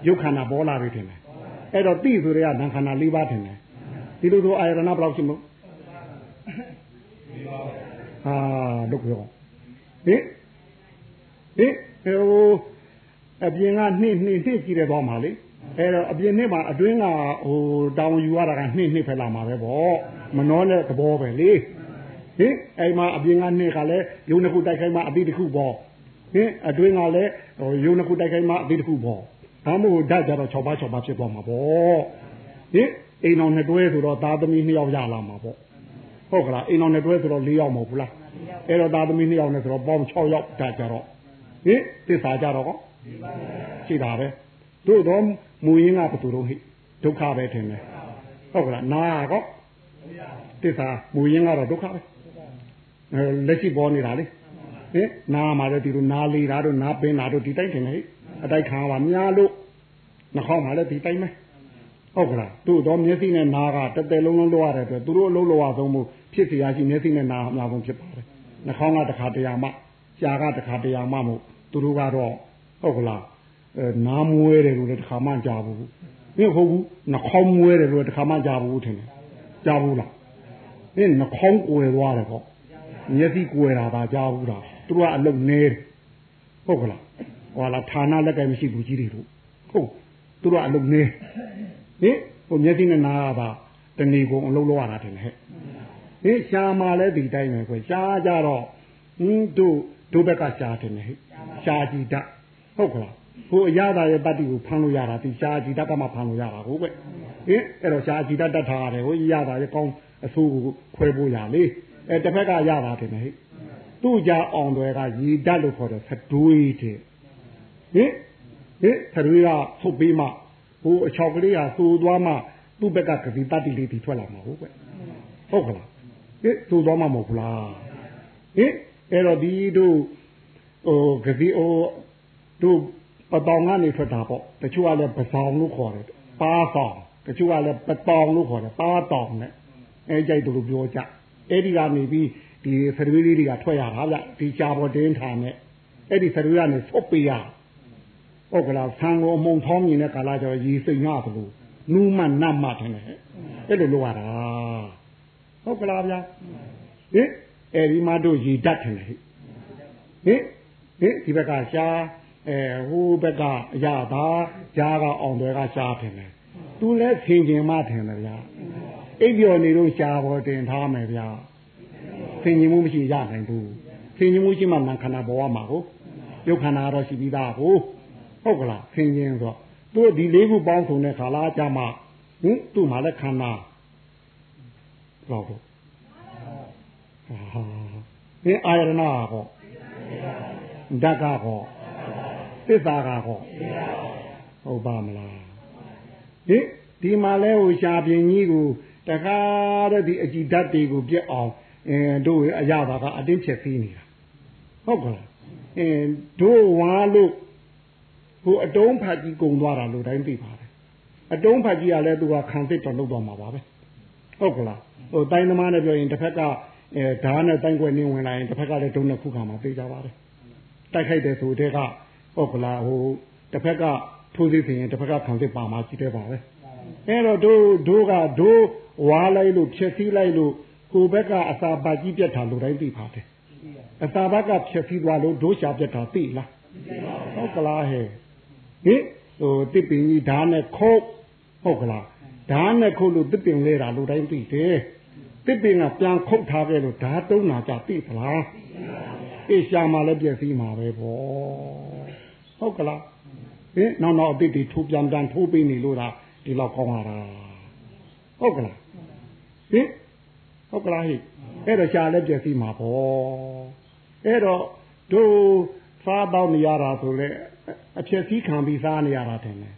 ရုပ်ခန္ဓာပေါ်လာပြီထင်တယ်အဲ့တော့တိဆိုတဲ့ကနံခန္ဓာ၄ပါးထင်တယ်ဒီလိုဆိုအာယရဏဘယ်လောက်ရှိမို့ဟာဒု က္ခရောဟင်ဟင်ဟိုအပြင်ကနှိမ့်နှိမ့်နှိမ့်ကြည့်တယ်တော့မှာလေအဲ့တော့အပြင်နှိမ့်မှာအတွင်းကဟိုတောင်ယူရတာကနှိမ့်နှိမ့်ဖက်လာမှာပဲဗောမနှောတဲ့သဘောပဲလေဟင်အဲ့မှာအပြင်ကနှိမ့်ကလည်းယုံတစ်ခုတိုက်ခိုက်မှအတိတစ်ခုပေါ့ဟင်အတွင်းကလည်းဟိုယုံတစ်ခုတိုက်ခိုက်မှအတိတစ်ခုပေါ့ဒါမှမဟုတ်ဓာတ်ကြတော့6ပါး6ပါးဖြစ်သွားမှာပေါ့ဟင်အိမ်အောင်နှစ်တွဲဆိုတော့သားသမီး2ယောက်ရလာမှာပေါ့ ဟုတ်ကလားအိမ်အောင်နှစ်တွဲဆိုတော့4ယောက်မဟုတ်ဘူးလားအဲ့တော့သားသမီး2ယောက်နဲ့ဆိုတော့ပေါင်း6ယောက်ဓာတ်ကြတော့ဟင်သစ္စာကြတော့ကောရှိတာပဲတို့တော့မူရင်းကဘယ်သူတော့ဟိဒုက္ခပဲထင်တယ်ဟုတ်ကလားနာကောသစ္စာမူရင်းကတော့ဒုက္ခပဲအဲလက်ရှိပေါ်နေတာလေဟင်နာမှာလည်းဒီလိုနာလေးတာတို့နာပင်တာတို့ဒီတိုင်းထင်တယ်ဟိအတိုက်ခံပါများလို့နှာခေါင်းမှာလည်းဒီတိုင်းပဲဟုတ်ကလားတို့တော့မျက်စိနဲ့နားကတက်တယ်လုံးလုံးလောက်ရတဲ့အတွက်သူတို့အလုံးလောက်အောင်မှု ချစ်စရာရှိမျက်စိနဲ့နာအများဆုံးဖြစ်ပါတယ်နှာခေါင်းကတစ်ခါတရာမှကြာကတစ်ခါတရာမှမို့သူတို့ကတော့ဟုတ်ကလားအဲနားမွဲတယ်လို့လည်းတစ်ခါမှကြားဘူးမင်းဟုတ်ဘူးနှာခေါင်းမွဲတယ်လို့တစ်ခါမှကြားဘူးထင်တယ်ကြားဘူးလားမင်းနှာခေါင်းကွယ်သွားတယ်ပေါ့မျက်စိကွယ်တာပါကြားဘူးလားသူတို့ကအလုံးနေတယ်ဟုတ်ကလားဟောလားဌာနလက်ကမရှိဘူးကြီးတွေလို့ဟုတ်သူတို့ကအလုံးနေဟင်ဟိုမျက်စိနဲ့နားကပါတဏီကုံအလုံးလောက်ရတာတယ်ဟဲ့ ဟင်ရှားမှလည်းဒီတိုင်းပဲကွရှားကြတော့ဟင်းတို့တို့ဘက်ကရှားတယ်ဟဲ့ရှားကြည့်တတ်ဟုတ်ကလားဟိုအရသာရဲ့တတ္တိကိုဖမ်းလို့ရတာဒီရှားကြည့်တတ်ကမှဖမ်းလို့ရတာဟုတ်ကဲ့ဟင်အဲ့တော့ရှားကြည့်တတ်တတ်ထားရတယ်ဟိုရသာရဲ့ကောင်းအဆိုးကိုခွဲဖို့ရလေအဲတစ်ဖက်ကရတာတယ်ဟဲ့သူ့ကြအောင်တွေကရည်တတ်လို့ခေါ်တယ်သတွေးတဲ့ဟင်ဟင်သတွေးကဖုတ်ပြီးမှဟိုအချောက်ကလေးကသိုးသွားမှသူ့ဘက်ကကတိတတ္တိလေးတီထွက်လာမှာဟုတ်ကဲ့ဟုတ်ကလား ဟင်သိုးသွားမှမဟုတ်ဘူးလားဟင်အဲ့တော့ဒီတို့ဟိုကတိဟိုတို့ပတောင်ကနေထွက်တာပေါ့တချို့ကလည်းပဆောင်လို့ခေါ်တယ်ပါဆောင်တချို့ကလည်းပတောင်လို့ခေါ်တယ်ပါတောင်နဲ့အဲကြိုက်တယ်လို့ပြောကြအဲ့ဒီကနေပြီးဒီဖရဝီလေးတွေကထွက်ရတာဗျဒီချာပေါ်တင်းထားနဲ့အဲ့ဒီဖရဝီကနေဖုတ်ပေးရဟုတ်ကလားဆံကိုအမုံထောင်းမြင်တဲ့ကာလကျတော့ရီစိမ်ရသလိုနူးမနတ်မထင်တယ်အဲ့လိုလုပ်ရတာ ဟုတ်ကလားဗျာဟင်အဲဒီမှာတို့ရည်တတ်တယ်ဟိဟင်ဟင်ဒီဘက်ကရှားအဲဟိုဘက်ကအရာသာဂျားကအောင်တွေကရှားတယ်လေသူလဲဆင်ကျင်မှထင်တယ်ဗျာအိပ်ပျော်နေလို့ရှားပေါ်တင်ထားမယ်ဗျာဆင်ကျင်မှုမရှိရနိုင်ဘူးဆင်ကျင်မှုရှိမှမန်ခန္ဓာဘဝမှာဟုတ်ရုပ်ခန္ဓာတော့ရှိပြီးသားဟုတ်ဟုတ်ကလားဆင်ကျင်ဆိုတို့ဒီလေးခုပေါင်းစုံတဲ့ခါလာကြမှာဟင်သူ့မှာလည်းခန္ဓာ တော့တော့ဟာဟင်အာရဏဟောဓာတ်ကဟောသစ္စာကဟောဟုတ်ပါမလားဟင်ဒီမှာလဲဟိုရှားပြင်းကြီးကိုတခါတဲ့ဒီအကြည်ဓာတ်တွေကိုပြက်အောင်အဲတို့အရသာကအတင်းချက်ပြီးနေတာဟုတ်ကလားအဲတို့ဝါလို့ဟိုအတုံးဖတ်ကြီးကုံသွားတာလို့တိုင်းသိပါတယ်အတုံးဖတ်ကြီးကလည်းသူကခံစစ်တော့လုပ်တော့မှာပါပဲ ဟုတ်ကလားဟိုတိုင်းသမားနဲ့ပြောရင်တစ်ဖက်ကအဲဓာတ်နဲ့တိုင်းကွယ်နေဝင်လာရင်တစ်ဖက်ကလည်းဒုံနဲ့ခုခံမှာသိကြပါတယ်တိုက်ခိုက်တယ်ဆိုတဲ့ကဟုတ်ကလားဟိုတစ်ဖက်ကထိုးစစ်ဆင်ရင်တစ်ဖက်ကခံစစ်ပါမှာရှိတယ်ပါပဲအဲ့တော့တို့တို့ကတို့ဝါလိုက်လို့ဖြက်စီးလိုက်လို့ကိုဘက်ကအစာပါကြီးပြတ်တာလို့တိုင်းသိပါတယ်အစာဘက်ကဖြက်စီးသွားလို့ဒိုးရှာပြတ်တာသိလားဟုတ်ကလားဟဲ့ဟင်ဟိုတစ်ပင်ကြီးဓာတ်နဲ့ခုတ်ဟုတ်ကလား ဓာတ်နဲ့ခုတ်လို့တစ်ပင်လဲတာလို့တိုင်းသိတယ်တစ်ပင်ကပြန်ခုတ်ထားခဲ့လို့ဓာတ်တုံးတာကြသိသလားအေးရှာမှလည်းပြည့်စည်မှာပဲပေါ့ဟုတ်ကလားဟင်နောက်နောက်အတိတ်တွေထိုးပြန်ပြန်ထိုးပေးနေလို့ဒါဒီလောက်ကောင်းလာတာဟုတ်ကလားဟင်ဟဟုတ်ကလားဟိအဲ့တော့ရှားလည်းပြည့်စည်မှာပေါ့အဲ့တော့တို့စားတော့နေရတာဆိုလေအဖြစ်စည်းခံပြီးစားနေရတာတင်လေ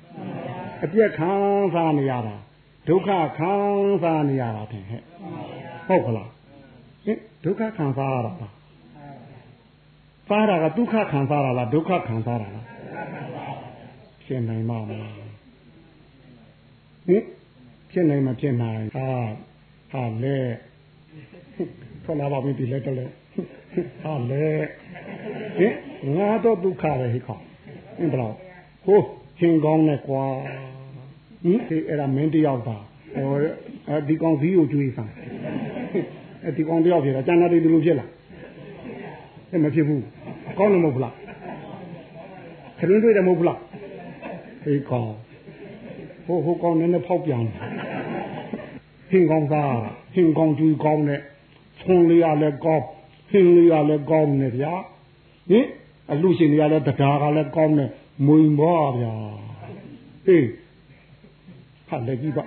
အပြက်ခံစားနေရတာ ဒုက္ခခံစားနေရတာတင်ဟဲ့ဟုတ်ကလားဟင်ဒုက္ခခံစားရတာပါစားတာကဒုက္ခခံစားရလားဒုက္ခခံစားရလားရှင်းနိုင်မှာမလားဟင်ဖြစ်နိုင်မဖြစ်နိုင်ဟာဟာလေထွက်လာပါပြီဒီလက်တလဲဟာလေဟင်ငါတော့ဒုက္ခပဲဟိခေါဟင်ဘလောက်ဟိုရှင်ကောင်းနဲ့ကွာ ဟင်ဒီအဲ့ဒါမင်းတယောက်ပါဟိုဒီကောင်ဇီးကိုကျွေးစားအဲ့ဒီကောင်တယောက်ဖြစ်တာကျန်တာတွေဒီလိုဖြစ်လာအဲ့မဖြစ်ဘူးကောင်းတယ်မဟုတ်လားခရင်တွေ့တယ်မဟုတ်လားဟိကောင်ဟိုဟိုကောင်နည်းနည်းဖောက်ပြန်ဟင်ကောင်းသားဟင်ကောင်းကျွေးကောင်းနဲ့ဆွန်လေးရလည်းကောင်းဟင်းလေးရလည်းကောင်းနေဗျာဟင်အလူရှင်တွေကလည်းတရားကလည်းကောင်းနေမွင်ပါဗျာဟေး ဟာလည်းကြည့်ပါ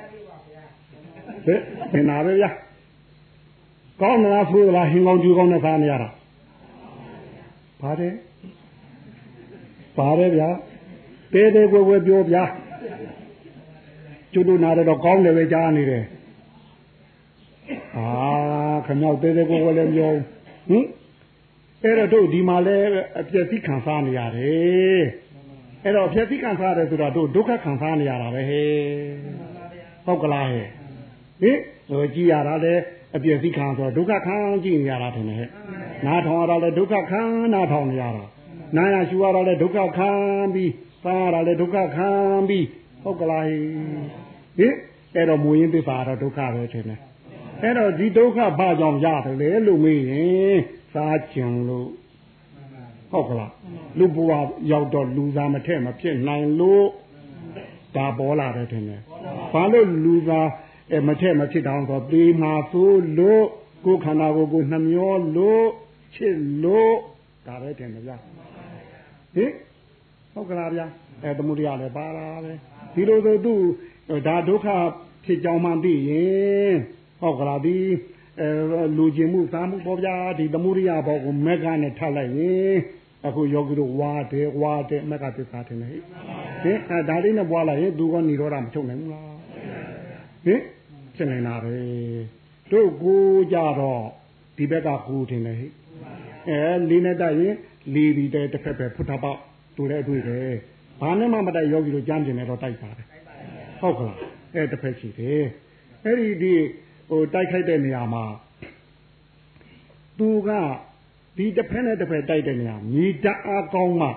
ဟဲ့ဘယ်နာပဲဗျာကောင်းမလားဆိုးလားဟင်းကောင်းကျူးကောင်းနဲ့စားနေရတာပါတယ်ပါတယ်ဗျာတဲတဲကွယ်ကွယ်ပြောဗျာကျွတ်လို့နာတော့ကောင်းတယ်ပဲကြားနေတယ်အာခမောက်တဲတဲကွယ်ကွယ်လည်းပြောဟင်အဲ့တော့တို့ဒီမှာလဲအပြည့်စည်းခံစားနေရတယ် အဲ့တော့အပြည့်စည်းခံစားရတယ်ဆိုတော့တို့ဒုက္ခခံစားနေရတာပဲဟဲ့ဟုတ်ကလားဟဲ့ဟင်ဟိုကြည်ရတာလဲအပြည့်စည်းခံဆိုတော့ဒုက္ခခံကြည့်နေရတာထင်တယ်ဟဲ့နားထောင်ရတာလဲဒုက္ခခံနားထောင်နေရတာနာရရှူရတာလဲဒုက္ခခံပြီးစားရတာလဲဒုက္ခခံပြီးဟုတ်ကလားဟင်အဲ့တော့မူရင်းသစ္စာတော့ဒုက္ခပဲထင်တယ်အဲ့တော့ဒီဒုက္ခဘာကြောင့်ရတယ်လဲလို့မေးရင်စားကျင်လို့ ဟုတ်ကလားလူဘဝရောက်တော့လူသားမထက်မဖြစ်နိုင်လို့ဒါပေါ်လာတယ်ထင်တယ်ဘာလို့လူသားအဲမထက်မဖြစ်တောင်ဆိုသေမာဆိုလို့ကိုယ်ခန္ဓာကိုယ်ကိုနှမျောလို့ချစ်လို့ဒါပဲထင်တယ်ဗျာဟင်ဟုတ်ကလားဗျာအဲသမုဒိယလည်းပါလာပဲဒီလိုဆိုသူဒါဒုက္ခဖြစ်ကြောင်းမှသိရင်ဟုတ်ကလားဒီအဲလူကျင်မှုစားမှုပေါ်ဗျာဒီသမုဒိယဘောကိုမက်ကနဲ့ထပ်လိုက်ရင် အခုယောဂီတို့ဝါတယ်ဝါတယ်မက်ကသစ္စာတင်တယ်ဟင်အဲဒါလေးနဲ့ပွားလာရင်သူကនិရောဓမချုပ်နိုင်ဘူးလားဟင်ဖြစ်နေတာပဲတို့ကိုကြတော့ဒီဘက်ကကိုတင်တယ်ဟိအဲလေးနဲ့တိုက်ရင်လီပြီးတဲ့တစ်ဖက်ပဲဖုထပေါက်တူတဲ့အတွေ့ပဲဘာနဲ့မှမတိုက်ယောဂီတို့ကြမ်းကျင်နေတော့တိုက်ပါတယ်ဟုတ်ကလားအဲတစ်ဖက်ရှိတယ်အဲ့ဒီဒီဟိုတိုက်ခိုက်တဲ့နေရာမှာသူက ဒီတစ်ဖက်နဲ့တစ်ဖက်တိုက်တဲ့နေရာမြေတအားကောင်းမှ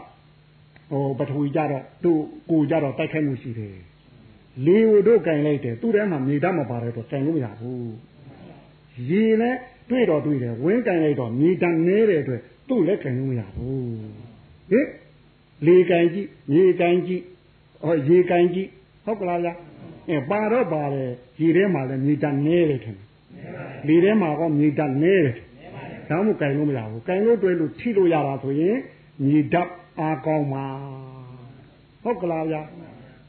ဟိုပထဝီကြတော့သူ့ကိုကြတော့တိုက်ခိုက်မှုရှိတယ်လေဝတို့ကင်လိုက်တယ်သူ့ထဲမှာမြေတမပါတဲ့တော့ကင်လို့မရဘူးရေလည်းတွေ့တော့တွေ့တယ်ဝင်းကင်လိုက်တော့မြေတနဲတဲ့အတွက်သူ့လည်းကင်လို့မရဘူးဟင်လေကင်ကြည့်မြေကင်ကြည့်ဟောရေကင်ကြည့်ဟုတ်ကလားလားအဲပါတော့ပါတယ်ရေထဲမှာလည်းမြေတနဲတယ်ထင်တယ်လေထဲမှာကမြေတနဲတယ် ဒါမှမကင်လို့မရဘူးကင်လို့တွေ့လို့ထိလို့ရတာဆိုရင်မြေဓာတ်အားကောင်းမှာဟုတ်ကလားဗျာ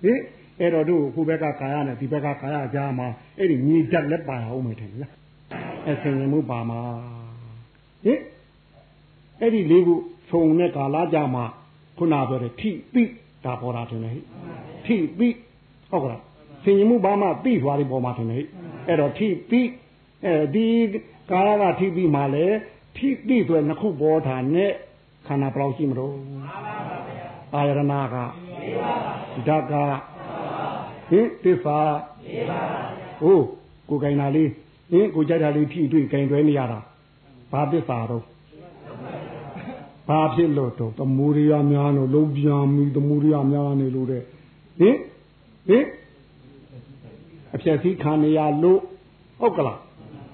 ဟင်အဲ့တော့တို့ဟိုဘက်ကကာယနဲ့ဒီဘက်ကကာယကြားမှာအဲ့ဒီမြေဓာတ်လည်းပါအောင်မယ်ထင်လားအဲ့ဆင်ရင်မှုပါမှာဟင်အဲ့ဒီလေးခုခြုံတဲ့ကာလကြမှာခုနပြောတဲ့ထိပိဒါပေါ်တာထင်တယ်ဟိထိပိဟုတ်ကလားဆင်ရင်မှုဘာမှသိသွားတယ်ပေါ်မှာထင်တယ်ဟိအဲ့တော့ထိပိ အဲဒီကာယကထိပိမှာလေထိပိဆိုနှစ်ခုပေါ်တာနဲ့ခန္ဓာဘယ်လောက်ရှိမလို့အာရဏကဓာတ်ကဟင်သစ္စာဟိုကိုကိုင်တာလေးဟင်ကိုကြိုက်တာလေးဖြည့်တွေ့ကင်တွဲနေရတာဘာသစ္စာတော့ဘာဖြစ်လို့တော့သမုဒိယများလို့လုံးပြန်ပြီသမုဒိယများနေလို့တဲ့ဟင်ဟင်အဖြစ်စီခံနေရလို့ဟုတ်ကလား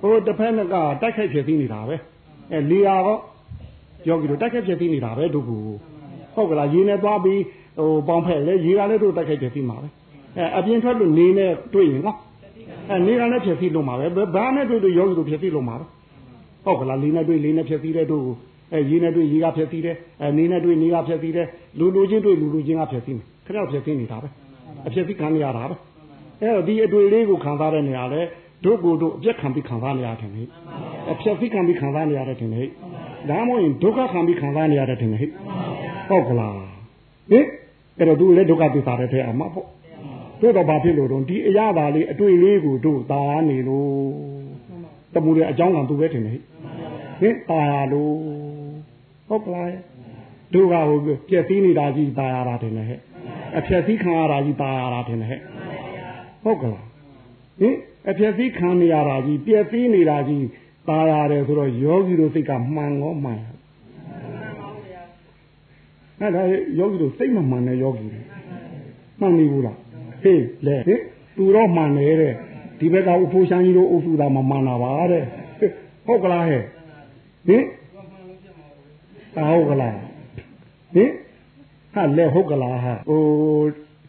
ဟိုတစ်ဖက်ကတိုက်ခိုက်ဖြစ်စီနေတာပဲအဲလေယာတော့ယောဂီတို့တိုက်ခိုက်ဖြစ်စီနေတာပဲတို့ကူဟုတ်ကလားရေနဲ့သွားပြီးဟိုပေါင်းဖက်လေရေကလည်းတို့တိုက်ခိုက်ဖြစ်စီမှာပဲအဲအပြင်ထွက်လို့နေနဲ့တွေ့ရင်နော်အဲနေကလည်းဖြစ်စီလို့မှာပဲဘာနဲ့တွေ့တွေ့ယောဂီတို့ဖြစ်စီလို့မှာပဲဟုတ်ကလားလေနဲ့တွေ့လေနဲ့ဖြစ်စီတဲ့တို့အဲရေနဲ့တွေ့ရေကဖြစ်စီတယ်အဲနေနဲ့တွေ့နေကဖြစ်စီတယ်လူလူချင်းတွေ့လူလူချင်းကဖြစ်စီမယ်ခဏဖြစ်စီနေတာပဲအဖြစ်စီခံရတာပဲအဲ့တော့ဒီအတွေ့လေးကိုခံစားတဲ့နေရာလဲ တို့ကိုတို့အပြက်ခံပြီးခံစားနေရတယ်ဟဲ့အဖြက်ပြီးခံပြီးခံစားနေရတယ်ထင်ဟဲ့ဒါမှမဟုတ်ရင်ဒုက္ခခံပြီးခံစားနေရတယ်ထင်ဟဲ့ဟုတ်ကလားဟင်အဲ့တော့သူလည်းဒုက္ခသစ္စာတဲ့ထဲအမှာပေါ့တို့တော့ဘာဖြစ်လို့တော့ဒီအရာပါလေးအတွေ့လေးကိုတို့သာနေလို့တမှုတွေအကြောင်းကသူပဲထင်တယ်ဟင်ตายလို့ဟုတ်ကလားတို့ကဟိုပြည့်စည်နေတာကြီးตายရတာထင်တယ်ဟဲ့အဖြည့်စည်းခံရတာကြီးตายရတာထင်တယ်ဟဲ့ဟုတ်ကလားဟင် အပြည့်စည်ခံနေရတာကြီးပြည့်စည်နေတာကြီးပါရတယ်ဆိုတော့ယောဂီတို့စိတ်ကမှန်ကောမှန်ဟဲ့ဒါယောဂီတို့စိတ်မမှန်တဲ့ယောဂီတွေမှန်နေဘူးလားဟေးလေဟေးသူတော့မှန်တယ်တဲ့ဒီဘက်ကအဖိုးရှမ်းကြီးတို့အုပ်စုတာမမှန်တာပါတဲ့ဟုတ်ကလားဟဲ့ဟင်တာဟုတ်ကလားဟင်ဟာလေဟုတ်ကလားဟာဟို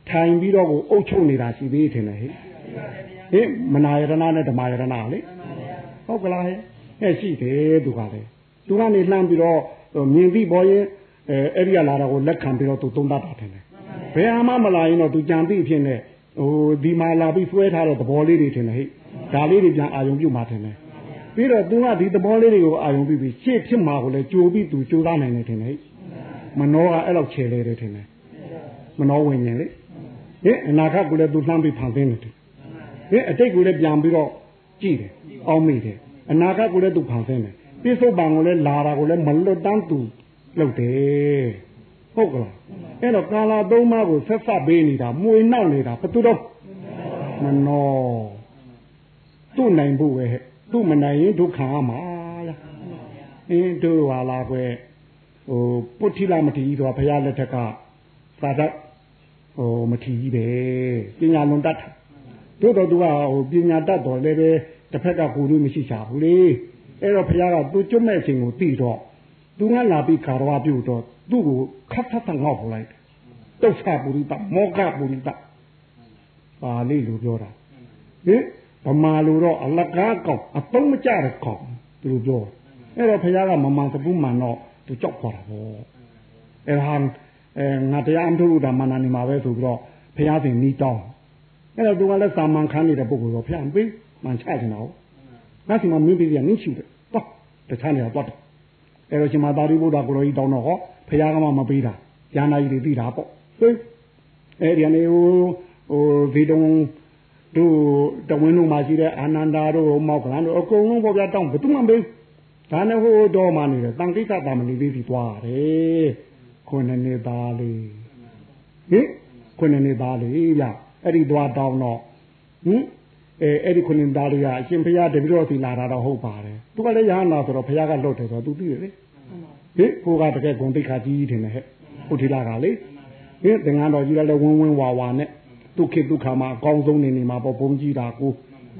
ထိုင်ပြီးတော့ကိုအုပ်ချုပ်နေတာရှိသေးတယ်ထင်တယ်ဟဲ့ ဟင်မနာယရဏနဲ့ဓမ္မယရဏလေဟုတ်ကလားဟဲ့ဟဲ့ရှိတယ်သူကလည်းသူကနေလှမ်းပြီးတော့မြင်ပြီးပေါ်ရင်အဲအဲ့ဒီကလာတာကိုလက်ခံပြီးတော့သူသုံးတတ်တာတယ်ဘယ်အမှမလာရင်တော့သူကြံသိဖြစ်နေဟိုဒီမှာလာပြီးဆွဲထားတဲ့သဘောလေးတွေထင်တယ်ဟဲ့ဒါလေးတွေပြန်အာယုံပြုတ်มาထင်တယ်ပြီးတော့သူကဒီသဘောလေးတွေကိုအာယုံပြုပြီးရှေ့ဖြစ်မှာကိုလည်းကြိုပြီးသူကြိုးစားနိုင်တယ်ထင်တယ်ဟဲ့မနှောကအဲ့လောက်ခြေလေတယ်ထင်တယ်မနှောဝင်ရင်လေဟင်အနာဂတ်ကိုလည်းသူလှမ်းပြီးဖန်ဆင်းနေတယ် ဟင်အတိတ်ကိုလည်းပြန်ပြီးတော့ကြည့်တယ်အောင်းမိတယ်အနာဂတ်ကိုလည်းသူဖန်ဆင်းတယ်ပြစ္ဆုတ်ပံကိုလည်းလာတာကိုလည်းမလွတ်တမ်းသူလုပ်တယ်ဟုတ်ကလားအဲ့တော့ကာလာသုံးပါးကိုဆက်ဆက်ပေးနေတာမွေနောက်နေတာဘသူတော့မနောသူ့နိုင်ဖို့ပဲသူ့မနိုင်ရင်ဒုက္ခရမှာလားအင်းတို့ဟာလာကွယ်ဟိုပုထိလာမထီကြီးတော့ဘုရားလက်ထက်ကသာတဟိုမထီကြီးပဲပညာလွန်တတ် တို့တော့သူကဟိုပညာတတ်တော်လည်းပဲတစ်ဖက်ကကိုယ်လို့မရှိချဘူးလေအဲ့တော့ဘုရားကသူကျွတ်မဲ့အချိန်ကိုသိတော့သူကလာပြီးခါတော်ပြုတ်တော့သူ့ကိုခတ်ခတ်ငေါ့ပလိုက်တုတ်ဆပုရိသမောကပုရိသပါဠိလိုပြောတာဟင်ဗမာလိုတော့အလကားကောင်အတုံးမကြတဲ့ကောင်သူလိုပြောအဲ့တော့ဘုရားကမမှန်သပုမှန်တော့သူကြောက်ခေါ်တာဟောအဲ့ဒါအဲငါတရားအထုလို့ဒါမနာနေမှာပဲဆိုပြီးတော့ဘုရားရှင်နီးတောင်း အဲ့တော့သူကလည်းစာမန်ခန်းနေတဲ့ပုဂ္ဂိုလ်တော့ဘုရားပေးမှန်ချတယ်နော်ငါစီမမင်းပေးရနင်းချူတယ်တော့တခြားနေတော့တော့အဲ့တော့ရှင်မသာရိပုတ္တကိုရောကြီးတောင်းတော့ဟောဖះကမှမပေးတာဉာဏကြီးတွေသိတာပေါ့သိအဲ့ဒီကနေဟိုဟိုဒီတုံတို့တဝင်းတို့မှာရှိတဲ့အာနန္ဒာတို့မောက်ကလန်တို့အကုန်လုံးပေါ့ဗျာတောင်းဘယ်သူမှမပေးဒါနဲ့ဟိုတော့မှနေတယ်တန်ကိစ္စတာမဏိလေးပြီးသွားတယ်ခုနှစ်နှစ်သားလေးဟင်ခုနှစ်နှစ်သားလေးဗျ အဲ့ဒီသွားတောင်းတော့ဟင်အဲအဲ့ဒီခုနှစ်သားလေးကအရှင်ဘုရားတပည့်တော်စီလာတာတော့ဟုတ်ပါတယ်သူကလည်းရဟန္တာဆိုတော့ဘုရားကလွတ်တယ်ဆိုတော့သူသိတယ်လေဟင်ကိုကတကယ်ဂုံတိခါကြီးကြီးထင်တယ်ဟဲ့ဟုတ်ထီလာကလေဟင်သင်္ကန်းတော်ကြီးလည်းဝင်းဝင်းဝါဝါနဲ့ဒုက္ခဒုက္ခမှာအကောင်းဆုံးနေနေမှာပေါ့ဘုံကြီးတာကို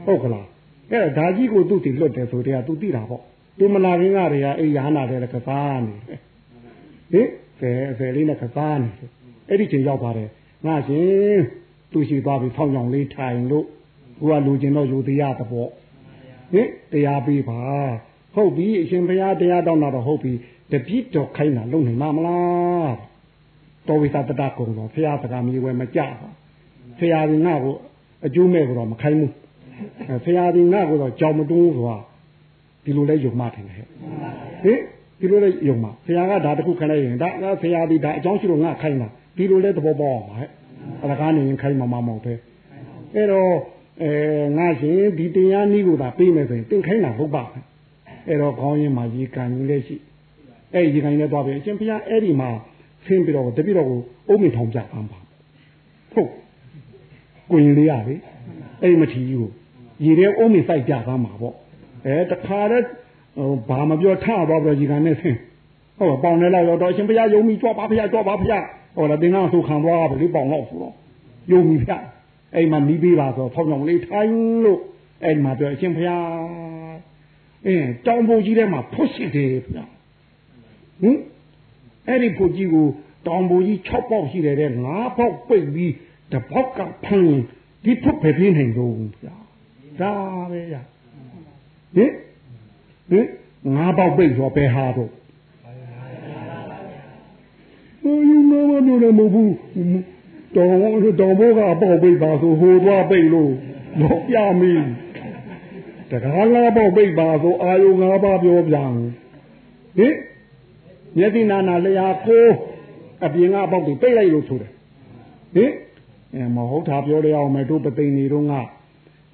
ဟုတ်ကလားအဲ့ဒါကြီးကိုသူ့တီလွတ်တယ်ဆိုတဲ့ကသူသိတာပေါ့သူမလာခင်ကတည်းကအဲ့ရဟနာတယ်ကစားနေတယ်ဟင်ဆယ်ဆယ်လေးနဲ့ကစားနေတယ်အဲ့ဒီချိန်ရောက်ပါတယ်ငါရှင် သူရှိသွားပြီဖောင်းကြောင်လေးထိုင်လို့ကိုကလူကျင်တော့ယူသေးရတဲ့ပေါ့ဟင်တရားပေးပါဟုတ်ပြီအရှင်ဘုရားတရားတောင်းတာတော့ဟုတ်ပြီတပြည့်တော်ခိုင်းတာလုံနိုင်မှာမလားတော်ဝိသတတကုံတော့ဘုရားစကားမြေဝဲမကြပါဘုရားကငါ့ကိုအကျိုးမဲ့ကိုတော့မခိုင်းဘူးဘုရားကငါ့ကိုတော့ကြောင်မတွန်းဆိုတာဒီလိုလဲယုံမှတယ်ဟဲ့ဟင်ဒီလိုလဲယုံမှဘုရားကဒါတခုခိုင်းလိုက်ရင်ဒါဘုရားဒီဒါအကြောင်းရှိလို့ငါခိုင်းတာဒီလိုလဲသဘောပေါက်အောင်ပါဟဲ့ အလကားနေရင်ခိုင်းမှာမမဟုတ်ပဲအဲ့တော့အဲငါရှင်ဒီတရားနည်းကိုသာပေးမယ်ဆိုရင်သင်ခိုင်းတာဟုတ်ပါ့အဲ့တော့ခေါင်းရင်းမှာရေကန်ကြီးလည်းရှိအဲ့ရေကန်ကြီးလည်းသွားပြီအရှင်ဘုရားအဲ့ဒီမှာဆင်းပြီးတော့တပိတော့ကိုအုံးမထောင်ပြပန်းပါဟုတ်ကိုရင်လေးရလေအဲ့မထီကြီးကိုရေထဲအုံးမစိုက်ပြပန်းမှာပေါ့အဲတခါတည်းဟိုဘာမပြောထသွားပြီးရေကန်နဲ့ဆင်းဟုတ်ပေါင်နေလိုက်တော့အရှင်ဘုရားယုံမိကြွပါဘုရားကြွပါဘုရား ဟောလည်းသင်္ကန်းဆိုခံသွားပါလေပေါင်တော့ဆိုတော့ယုံမိဖျက်အဲ့မှာနီးပေးပါဆိုဖောင်းကြောင်လေးထိုင်းလို့အဲ့မှာပြောအရှင်ဘုရားအင်းတောင်ပေါ်ကြီးထဲမှာဖွတ်ရှိတယ်ဗျာဟင်အဲ့ဒီဖွတ်ကြီးကိုတောင်ပေါ်ကြီး6ပေါက်ရှိတယ်တဲ့9ပေါက်ပိတ်ပြီးတစ်ပေါက်ကဖမ်းဒီဖွတ်ပဲပြင်းနိုင်တော့ဗျာဒါပဲဗျာဟင်ဟင်9ပေါက်ပိတ်ဆိုဘယ်ဟာတော့ဟိုယူ မမပြောတယ်မဟုတ်ဘူးတောင်တောင်ဘောကအပေါက်ပိတ်ပါဆိုဟိုသွားပိတ်လို့တော့ပြမီဟ တကားလားပေါက်ပိတ်ပါဆိုအာယု၅ပါးပြောပြန်ဟင်မျက်စိနာနာလျာကိုအပြင်ကပေါက်တွေပိတ်လိုက်လို့ဆိုတယ်ဟင်အဲမဟုတ်တာပြောရအောင်မယ်တို့ပသိနေတော့က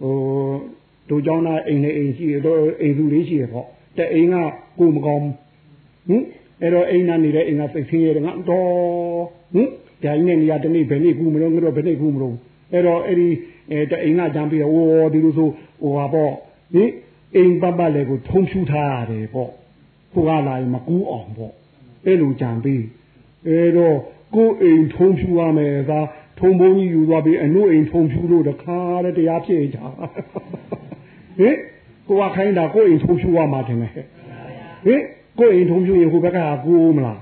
ဟိုတို့เจ้าနာအိမ်နဲ့အိမ်ရှိတော့အိမ်သူလေးရှိရပေါ့တဲ့အိမ်ကကိုမကောင်းဟင် အဲ့တော့အိမ်နာနေတဲ့အိမ်ကစိတ်ဆင်းရဲတယ်ငါတော့ဟင်ဂျာကြီးနဲ့နေရာတနေ့ဘယ်နေ့ကူမလို့ငါတော့ဘယ်နေ့ကူမလို့အဲ့တော့အဲ့ဒီအဲတအိမ်ကကြမ်းပြီးတော့ဝေါ်ဒီလိုဆိုဟိုပါပေါ့ဟင်အိမ်ပတ်ပတ်လေကိုထုံဖြူထားရတယ်ပေါ့ကိုကလာရင်မကူးအောင်ပေါ့အဲ့လိုကြံပြီးအဲ့တော့ကိုအိမ်ထုံဖြူရမယ်သာထုံဘုံကြီးယူသွားပြီးအနုအိမ်ထုံဖြူလို့တခါတည်းတရားဖြစ်ကြဟင်ကိုကခိုင်းတာကိုအိမ်ထုံဖြူရမှာတင်မယ်ဟင် ကိုအိမ်ထုံဖြူရင်ဟိုဘက်ကကိုမလား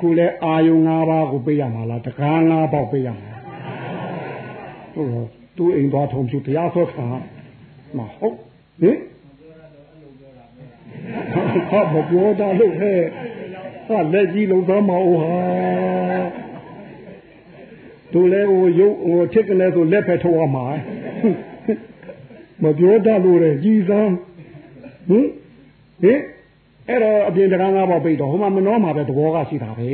ကိုလည်းအာယုံ၅ပါးကိုပေးရမှာလားတကား၅ပေါက်ပေးရမှာဟုတ်သူအိမ်သွားထုံဖြူတရားဆွဲခံမဟုတ်ဟင်ဟာမပြောတာလို့ဟဲ့ဟာလက်ကြီးလုံးသားမအောင်ဟာသူလည်းဟိုရုပ်ဟိုထစ်ကနေဆိုလက်ဖက်ထုတ်ရမှာမပြောတတ်လို့လေကြီးစမ်းဟင်ဟင် အဲ့တော့အပြင်တကားငါးပါးပိတ်တော့ဟိုမှာမနှောမှာပဲသဘောကရှိတာပဲ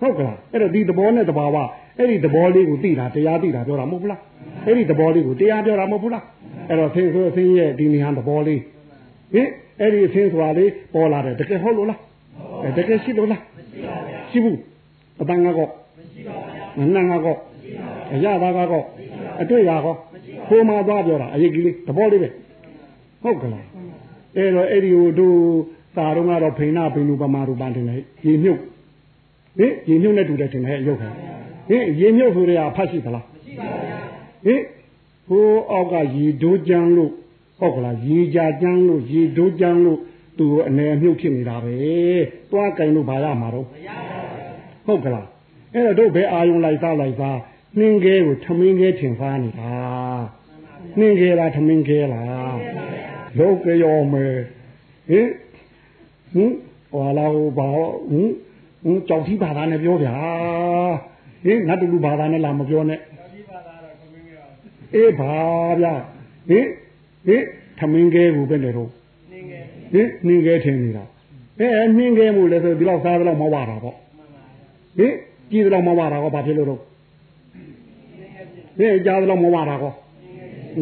ဟုတ်ကလားအဲ့တော့ဒီသဘောနဲ့တဘာဝအဲ့ဒီသဘောလေးကိုသိတာတရားသိတာပြောတာမဟုတ်ဘူးလားအဲ့ဒီသဘောလေးကိုတရားပြောတာမဟုတ်ဘူးလားအဲ့တော့ဆင်းဆိုဆင်းရဲ့ဒီနေဟန်သဘောလေးဟင်အဲ့ဒီဆင်းဆိုတာလေးပေါ်လာတယ်တကယ်ဟုတ်လို့လားအဲတကယ်ရှိလို့လားရှိဘူးအတန်ကောမရှိပါဘူးနာငါကောအရသာကောအတွေ့ရကောခိုးမှသွားပြောတာအရေးကြီးလေးသဘောလေးပဲဟုတ်ကလား အဲ့တော့အဲ့ဒီဟိုတို့သာတော့ကတော့ဖိနာဖိနုပမာရူပန်တင်တယ်ရေမြုပ်ဟင်ရေမြုပ်နဲ့တူတယ်တင်တယ်ရုပ်ခံဟင်ရေမြုပ်ဆိုတဲ့အဖတ်ရှိသလားမရှိပါဘူးဟင်ဟိုအောက်ကရေဒိုးကြမ်းလို့ဟုတ်ကလားရေကြကြမ်းလို့ရေဒိုးကြမ်းလို့သူအနေမြုပ်ဖြစ်နေတာပဲတွားကင်လို့ဘာရမှာတော့မရပါဘူးဟုတ်ကလားအဲ့တော့တို့ဘယ်အာယုံလိုက်စားလိုက်စားနှင်းခဲကိုထမင်းခဲထင်စားနေတာနှင်းခဲလားထမင်းခဲလား လောကရောမယ်ဟင်ဟင်ဟောလာဟိုဘာဟင်ဟင်ကြောက်တိဘာသာနဲ့ပြောဗျာဟင်ငါတူလူဘာသာနဲ့လာမပြောနဲ့အေးပါဗျာဟင်ဟင်ထမင်းခဲကိုပဲလေတော့ဟင်နှင်းခဲထင်နေတာအဲနှင်းခဲမှုလဲဆိုဒီလောက်စားတော့မဝတာပေါ့ဟင်ကြည့်တော့မဝတာကောဘာဖြစ်လို့တော့ဟင်ကြားတော့မဝတာကော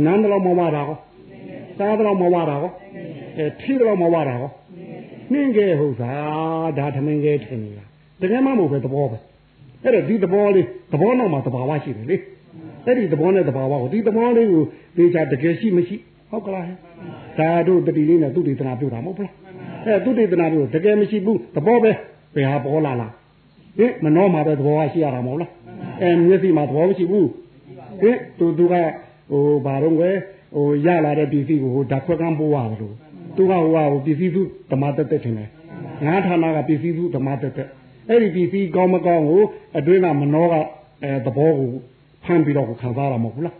နမ်းတော့မဝတာကော စားတော့မဝတာကောအဲထီတော့မဝတာကောနှင်းခဲဟုတ်တာဒါထမင်းခဲထင်နေတာတကယ်မှမဟုတ်ပဲသဘောပဲအဲ့တော့ဒီသဘောလေးသဘောနောက်မှာသဘာဝရှိတယ်လေအဲ့ဒီသဘောနဲ့သဘာဝကိုဒီသဘောလေးကိုဒေချာတကယ်ရှိမရှိဟုတ်ကလားဒါတို့တတိလေးနဲ့သူတေသနာပြုတာမဟုတ်လားအဲသူတေသနာပြုတကယ်မရှိဘူးသဘောပဲဘယ်ဟာပေါ်လာလားဟင်မနှောမှာပဲသဘောကရှိရတာမဟုတ်လားအဲမျက်စိမှာသဘောမရှိဘူးဟင်သူသူကဟိုဘာတော့ကွယ် ဟိုရလာတဲ့ပစ္စည်းကိုဟိုဓာတ်ခွက်ကန်းပိုးရတယ်လို့သူကဟိုဟာဟိုပစ္စည်းစုဓမ္မတက်တက်ထင်တယ်ငါးဌာနကပစ္စည်းစုဓမ္မတက်တက်အဲ့ဒီပစ္စည်းကောင်းမကောင်းကိုအတွင်းကမနှောကအဲသဘောကိုဖမ်းပြီးတော့ခံစားရမှာမဟုတ်လား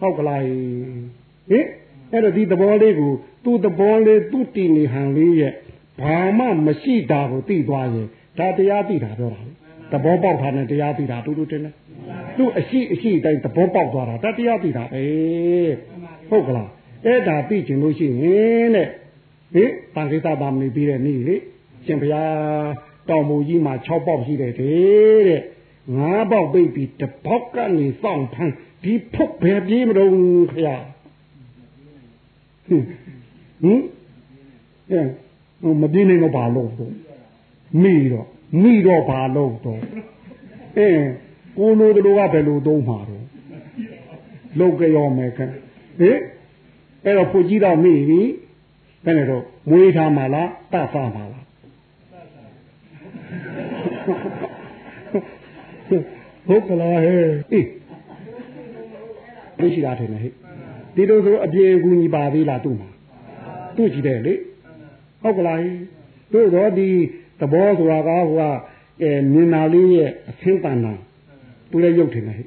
ဟုတ်ကလားဟင်အဲ့တော့ဒီသဘောလေးကိုသူ့သဘောလေးသူ့တည်နေဟန်လေးရဲ့ဘာမှမရှိတာကိုသိသွားရင်ဒါတရားသိတာပြောတာလေသဘောပေါက်တာနဲ့တရားသိတာတူတူတင်တယ် သူ့အရှိအရှိတိုင်းသဘောပေါက်သွားတာဒါတရားသိတာပဲဟုတ်ကလားအဲ့ဒါသိချင်လို့ရှိရင်တဲ့ဟင်တန်ခိတပါမဏိပြီးတဲ့နေ့လေရှင်ဘုရားတောင်မူကြီးမှာ6ပေါက်ရှိတယ်တဲ့ငါးပေါက်ပိတ်ပြီးတစ်ပေါက်ကနေစောင့်ဖမ်းဒီဖုတ်ဘယ်ပြေးမတော့ခရဟင်အဲမပြေးနိုင်တော့ဘာလို့တော့မိတော့မိတော့ဘာလို့တော့အဲ ကိုလိုတလူကဘယ်လိုသုံးမှာတော့လုတ်ကြောမယ်ခင်ဟင်အဲ့တော့ဖို့ကြီးတော့မိပြီဘယ်နဲ့တော့မွေးထားမှာလားတတ်စားမှာလားဟုတ်ကလားဟဲ့အေးသိရှိတာထင်တယ်ဟဲ့ဒီလိုဆိုအပြေကူညီပါသေးလားသူ့မှာသူ့ကြည့်တယ်လေဟုတ်ကလားတို့တော့ဒီသဘောဆိုတာကဟိုကအဲမြင်နာလေးရဲ့အသင်းတန်တာ သူလည်းရုပ်ထင်တယ်ဟဲ့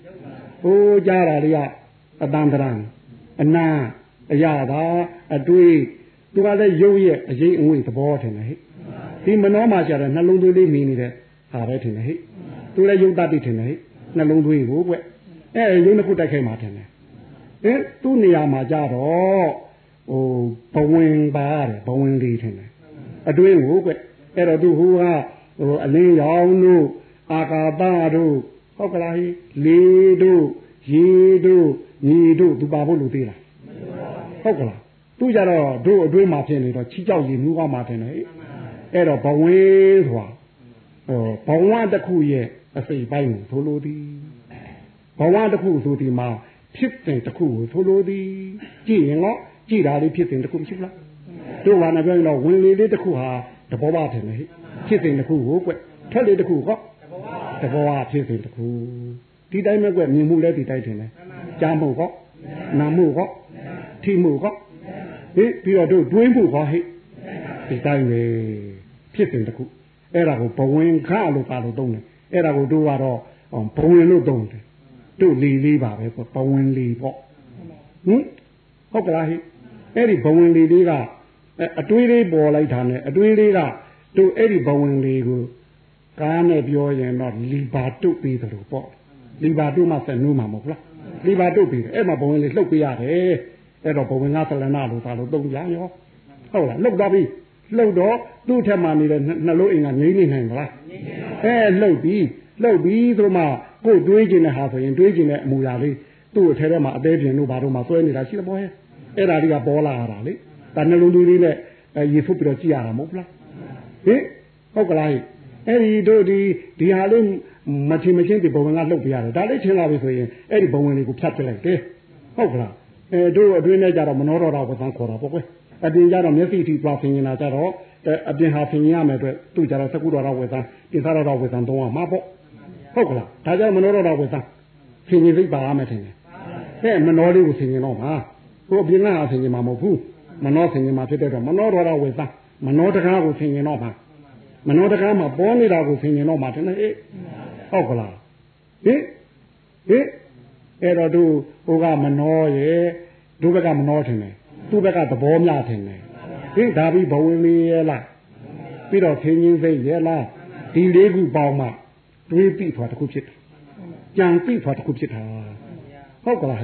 ဟိုကြားတာလေးကအတန်တရံအနာအရာသာအတွေ့သူကလည်းရုပ်ရဲ့အရေးအငွေ့သဘောထင်တယ်ဟဲ့ဒီမနှောမှာရှာတဲ့နှလုံးသွေးလေးမြင်နေတဲ့ဟာပဲထင်တယ်ဟဲ့သူလည်းရုပ်တတ်တယ်ထင်တယ်ဟဲ့နှလုံးသွေးကိုကွအဲရုပ်နှစ်ခုတိုက်ခိုက်မှာထင်တယ်ဟင်သူ့နေရာမှာကြတော့ဟိုဘဝင်ပါတယ်ဘဝင်လေးထင်တယ်အတွင်းကိုကွအဲ့တော့သူဟိုကဟိုအလင်းရောင်တို့အာကာသတို့ ဟုတ်ကလားလေတို့ရေတို့ညီတို့သူပါဖို့လူသေးလားဟုတ်ကလားသူကြတော့တို့အတွင်းမှာဖြစ်နေတော့ချီကြောက်ရည်နှူးကောင်းမှတင်တယ်အဲ့တော့ဘဝင်းဆိုတာဟိုဘဝတစ်ခုရဲ့အစိပ်ပိုင်းကိုထိုးလို့သည်ဘဝတစ်ခုဆိုဒီမှာဖြစ်တဲ့တစ်ခုကိုထိုးလို့သည်ကြည့်ရင်တော့ကြည့်တာလေးဖြစ်တဲ့တစ်ခုမရှိဘူးလားတို့ဘာနဲ့ပြောရင်တော့ဝင်လေလေးတစ်ခုဟာတဘောပါတယ်လေဖြစ်တဲ့တစ်ခုကိုကွထွက်လေတစ်ခုဟော တဘောပါဖြစ်တဲ့တစ်ခုဒီတိုင်းမဲ့ကွမြင်မှုလဲဒီတိုင်းတင်တယ်ကြားမှုဟောနာမှုဟောထိမှုဟောဟေးပြီးတော့တို့တွေးမှုဟောဟိဒီတိုင်းပဲဖြစ်တဲ့တစ်ခုအဲ့ဒါကိုဘဝင်ခလို့ပါလို့သုံးတယ်အဲ့ဒါကိုတို့ကတော့ဘဝင်လို့သုံးတယ်တို့လီလေးပါပဲဘဝင်လီပေါ့ဟင်ဟုတ်ကလားဟိအဲ့ဒီဘဝင်လီလေးကအတွေးလေးပေါ်လိုက်တာနဲ့အတွေးလေးကတို့အဲ့ဒီဘဝင်လေးကို ကားနဲ့ပြောရင်တော့လီပါတုတ်ပြီးတယ်လို့ပေါ့လီပါတုတ်မှဆက်နူးမှာမဟုတ်လားလီပါတုတ်ပြီးတယ်အဲ့မှာဘဝင်လေးလှုပ်ပြရတယ်အဲ့တော့ဘဝင်ကသလနာလို့ဒါလို့သုံးကြရောဟုတ်လားလှုပ်တော့ပြီလှုပ်တော့သူ့ထက်မှနေတဲ့နှလုံးအိမ်ကငြိမ့်နေနိုင်မလားအဲလှုပ်ပြီးလှုပ်ပြီးဆိုမှကိုယ်တွေးကျင်တဲ့ဟာဆိုရင်တွေးကျင်တဲ့အမူအရာလေးသူ့အထဲထဲမှာအသေးပြင်တို့ဘာတို့မှာဆွဲနေတာရှိတယ်ပေါ့ဟဲ့အဲ့ဒါတွေကပေါ်လာရတာလေဒါနှလုံးသွေးလေးနဲ့ရေဖုတ်ပြီးတော့ကြည့်ရတာမဟုတ်လားဟင်ဟုတ်ကလား အဲ့ဒီတို့ဒီဒီဟာလေးမထင်မချင်းဒီဘဝင်ကလှုပ်ပြရတယ်ဒါလေးထင်လာပြီဆိုရင်အဲ့ဒီဘဝင်လေးကိုဖြတ်ပြလိုက်တယ်ဟုတ်ကလားအဲတို့အတွင်းထဲကြတော့မနောတော်တာဝသံခေါ်တာပေါ့ကွယ်အပြင်ကြတော့မျက်စိထိသွားဖင်နေတာကြတော့အပြင်ဟာဖင်ရမယ်အတွက်သူ့ကြတော့သကုတော်တော်ဝေသံပိသတော်တော်ဝေသံသုံးရမှာပေါ့ဟုတ်ကလားဒါကြောင့်မနောတော်တော်ဝေသံဖင်ရင်စိတ်ပါရမယ်ထင်တယ်တဲ့မနောလေးကိုဆင်ရင်တော့မှာကိုအပြင်ကဆင်ရင်မှာမဟုတ်ဘူးမနောဆင်ရင်မှာဖြစ်တဲ့တော့မနောတော်တော်ဝေသံမနောတကားကိုဆင်ရင်တော့မှာ မနောတကားမှာပေါ်နေတာကိုဆင်ရင်တော့မှာထင်တယ်အေးဟုတ်ကလားဟင်ဟင်အဲ့တော့သူဟိုကမနောရဲ့ဒုဘကမနောထင်တယ်သူ့ဘက်ကသဘောများထင်တယ်ဟင်ဒါပြီးဘဝင်လေးရဲ့လားပြီးတော့ခင်းချင်းစိတ်ရဲ့လားဒီလေးခုပေါင်းမှတွေးပြီးသွားတစ်ခုဖြစ်တယ်ကြံပြီးသွားတစ်ခုဖြစ်တာဟုတ်ကလား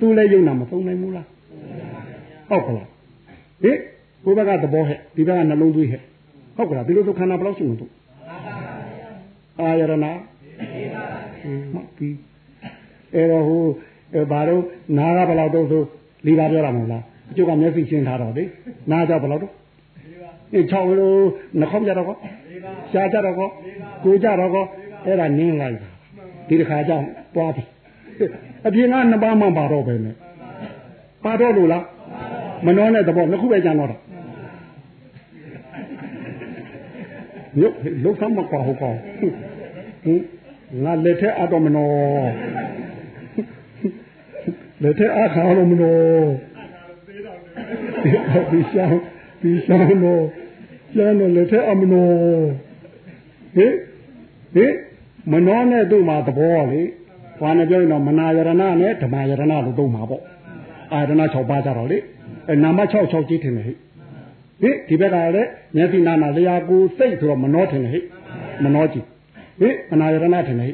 သူလည်းယုံနာမသုံးနိုင်ဘူးလားဟုတ်ကလားဟင်ကိုယ်ဘက်ကသဘောဟဲ့ဒီဘက်ကနှလုံးသွေးဟဲ့ ဟုတ်ကလားဒီလိုဆိုခန္ဓာဘယ်လောက်ရှိမလို့အာယရဏမှပြီးအဲ့တော့ဟိုဘာလို့နားကဘယ်လောက်တော့ဆိုလီလာပြောတာမဟုတ်လားအကျုပ်ကမျက်စိရှင်းထားတော့လေနားကြဘယ်လောက်တော့အေး6လို့နှခေါင်းကြတော့ကောရှားကြတော့ကောကိုကြတော့ကောအဲ့ဒါနင်းလိုက်တာဒီတစ်ခါကျသွားပြီအပြင်ကနှစ်ပါးမှပါတော့ပဲနဲ့ပါတော့လို့လားမနှောနဲ့သဘောနှစ်ခုပဲကြံတော့တာ ရုပ်လုံးသမ်းမကွာဟုတ်ကောဟင်ငါလက်ထက်အတော့မနှောလက်ထက်အခါလို့မနှောဒီဆောင်ဒီဆောင်တော့ကျန်တော့လက်ထက်အမနောဟင်ဟင်မနောနဲ့တို့မှာသဘောလေဘာနဲ့ပြောရင်တော့မနာယရဏနဲ့ဓမ္မယရဏလို့သုံးမှာပေါ့အာရဏ6ပါးကြတော့လေအဲနာမ6 6ကြီးထင်တယ်ဟိ ဟိဒီဘက်ကလည်းမျက်စိနာနာလျာကိုစိတ်ဆိုတော့မနောထင်တယ်ဟိမနောကြီးဟိမနာယရဏထင်တယ်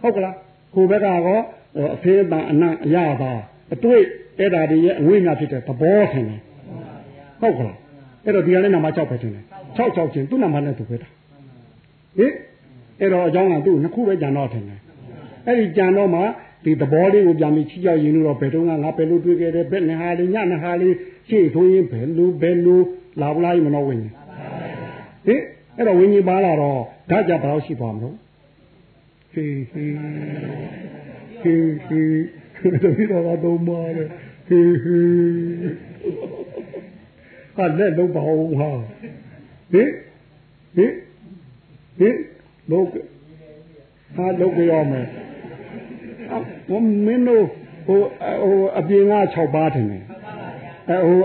ဟိဟုတ်ကလားကိုဘက်ကကောအဖေးပန်အနံ့အရပါအတွေ့အဲ့ဒါတွေရဲ့အဝိညာဖြစ်တဲ့သဘောထင်တယ်ဟုတ်ကလားအဲ့တော့ဒီကနေ့နာမ6ပဲထင်တယ်6 6ချင်းသူ့နာမနဲ့သူပဲတာဟင်အဲ့တော့အကြောင်းကသူ့နှစ်ခုပဲကြံတော့ထင်တယ်အဲ့ဒီကြံတော့မှဒီသဘောလေးကိုပြန်ပြီးချီကြောက်ရင်လို့ဘယ်တော့ငါဘယ်လိုတွေးခဲ့တယ်ဘယ်နဲ့ဟာလေးညနဲ့ဟာလေး ရှေ့ဆိုရင်ဘယ်လိုဘယ်လိုလာဘူးလားမနော်ဝင်ဟင်အဲ့တော့ဝင်းကြီးပါလာတော့ဓာတ်ကြဘယ်လောက်ရှိသွားမလို့ဟေးဟေးဟေးဟေးတပည့်တော်ကတော့မာတယ်ဟေးဟေးဟာလက်လုံးပါအောင်ဟာဟင်ဟင်ဟင်လုံးဟာလုံးကြောမယ်ဟိုမင်းတို့ဟိုဟိုအပြင်က6ပါးတယ် အဲဟို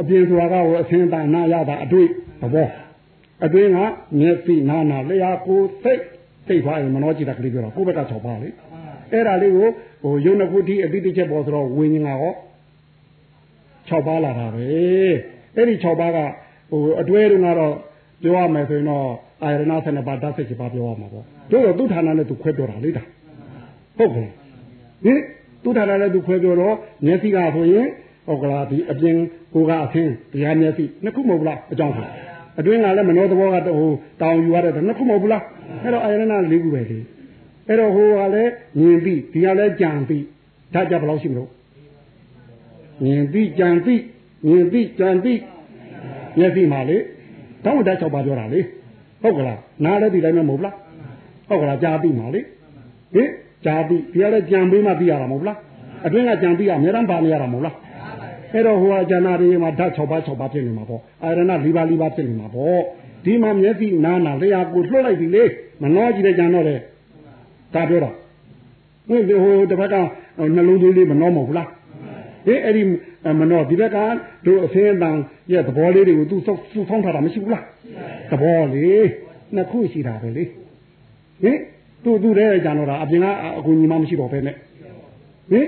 အပြင်ဆိုတာကဟိုအစင်းတန်နာရတာအတွေ့သဘောအတွေ့ကမျက်စိနာနာလျှာကိုစိတ်စိတ်သွားရင်မနှောကြည့်တာကလေးပြောတော့ကိုယ့်ဘက်က6ပါးလေအဲ့ဒါလေးကိုဟိုယုံနှစ်ခုထိအတိတစ်ချက်ပေါ်ဆိုတော့ဝิญဉ်ကဟော6ပါးလာတာပဲအဲ့ဒီ6ပါးကဟိုအတွဲတုန်းကတော့ပြောရမယ်ဆိုရင်တော့အာရဏ12ပါးဓာတ်စိတ်7ပါးပြောရမှာပေါ့တို့တော့သူ့ဌာနနဲ့သူခွဲပြောတာလေတာဟုတ်ကဲ့ဟင်သူ့ထာတာလည်းသူခွဲပြောတော့မျက်စိကဆိုရင် ဟုတ်ကလားဒီအပြင်ကိုကအသင်းတရားမျက်စိနှစ်ခုမဟုတ်ဘူးလားအကြောင်းဟာအတွင်းကလည်းမနောသဘောကဟိုတောင်ယူရတဲ့နှစ်ခုမဟုတ်ဘူးလားအဲ့တော့အာယရဏ၄ခုပဲလေအဲ့တော့ဟိုကလည်းမြင်ပြီးဒီကလည်းကြံပြီးဒါကြဘယ်လောက်ရှိမလို့မြင်ပြီးကြံပြီးမြင်ပြီးကြံပြီးမျက်စိမှာလေတောင်းတ၆ပါးပြောတာလေဟုတ်ကလားနားလည်းဒီတိုင်းမဟုတ်လားဟုတ်ကလားကြားပြီးမှာလေဟင်ကြားပြီးဒီကလည်းကြံပြီးမှသိရတာမဟုတ်လားအတွင်းကကြံပြီးရအများအားပါနေရတာမဟုတ်လား အဲ့တော့ဟိုဟာဇာနာတွေမှာဓာတ်6ပါး6ပါးဖြစ်နေမှာပေါ့အာရဏ၄ပါး၄ပါးဖြစ်နေမှာပေါ့ဒီမှာမျက်စိနားနာလျာကိုလွှတ်လိုက်ပြီလေမနှောကြည့်တဲ့ကြံတော့တယ်ဒါပြောတော့ဟိုဟိုတစ်ဖက်ကနှလုံးသွေးလေးမနှောမဟုတ်လားဟင်အဲ့ဒီမနှောဒီဘက်ကတို့အဖင်းအတန်ရဲ့သဘောလေးတွေကိုသူစောသူဖောင်းထားတာမရှိဘူးလားသဘောလေးနှစ်ခုရှိတာပဲလေဟင်သူ့သူ့တဲ့ကြံတော့တာအပြင်ကအကူညီမှမရှိတော့ပဲနဲ့ဟင်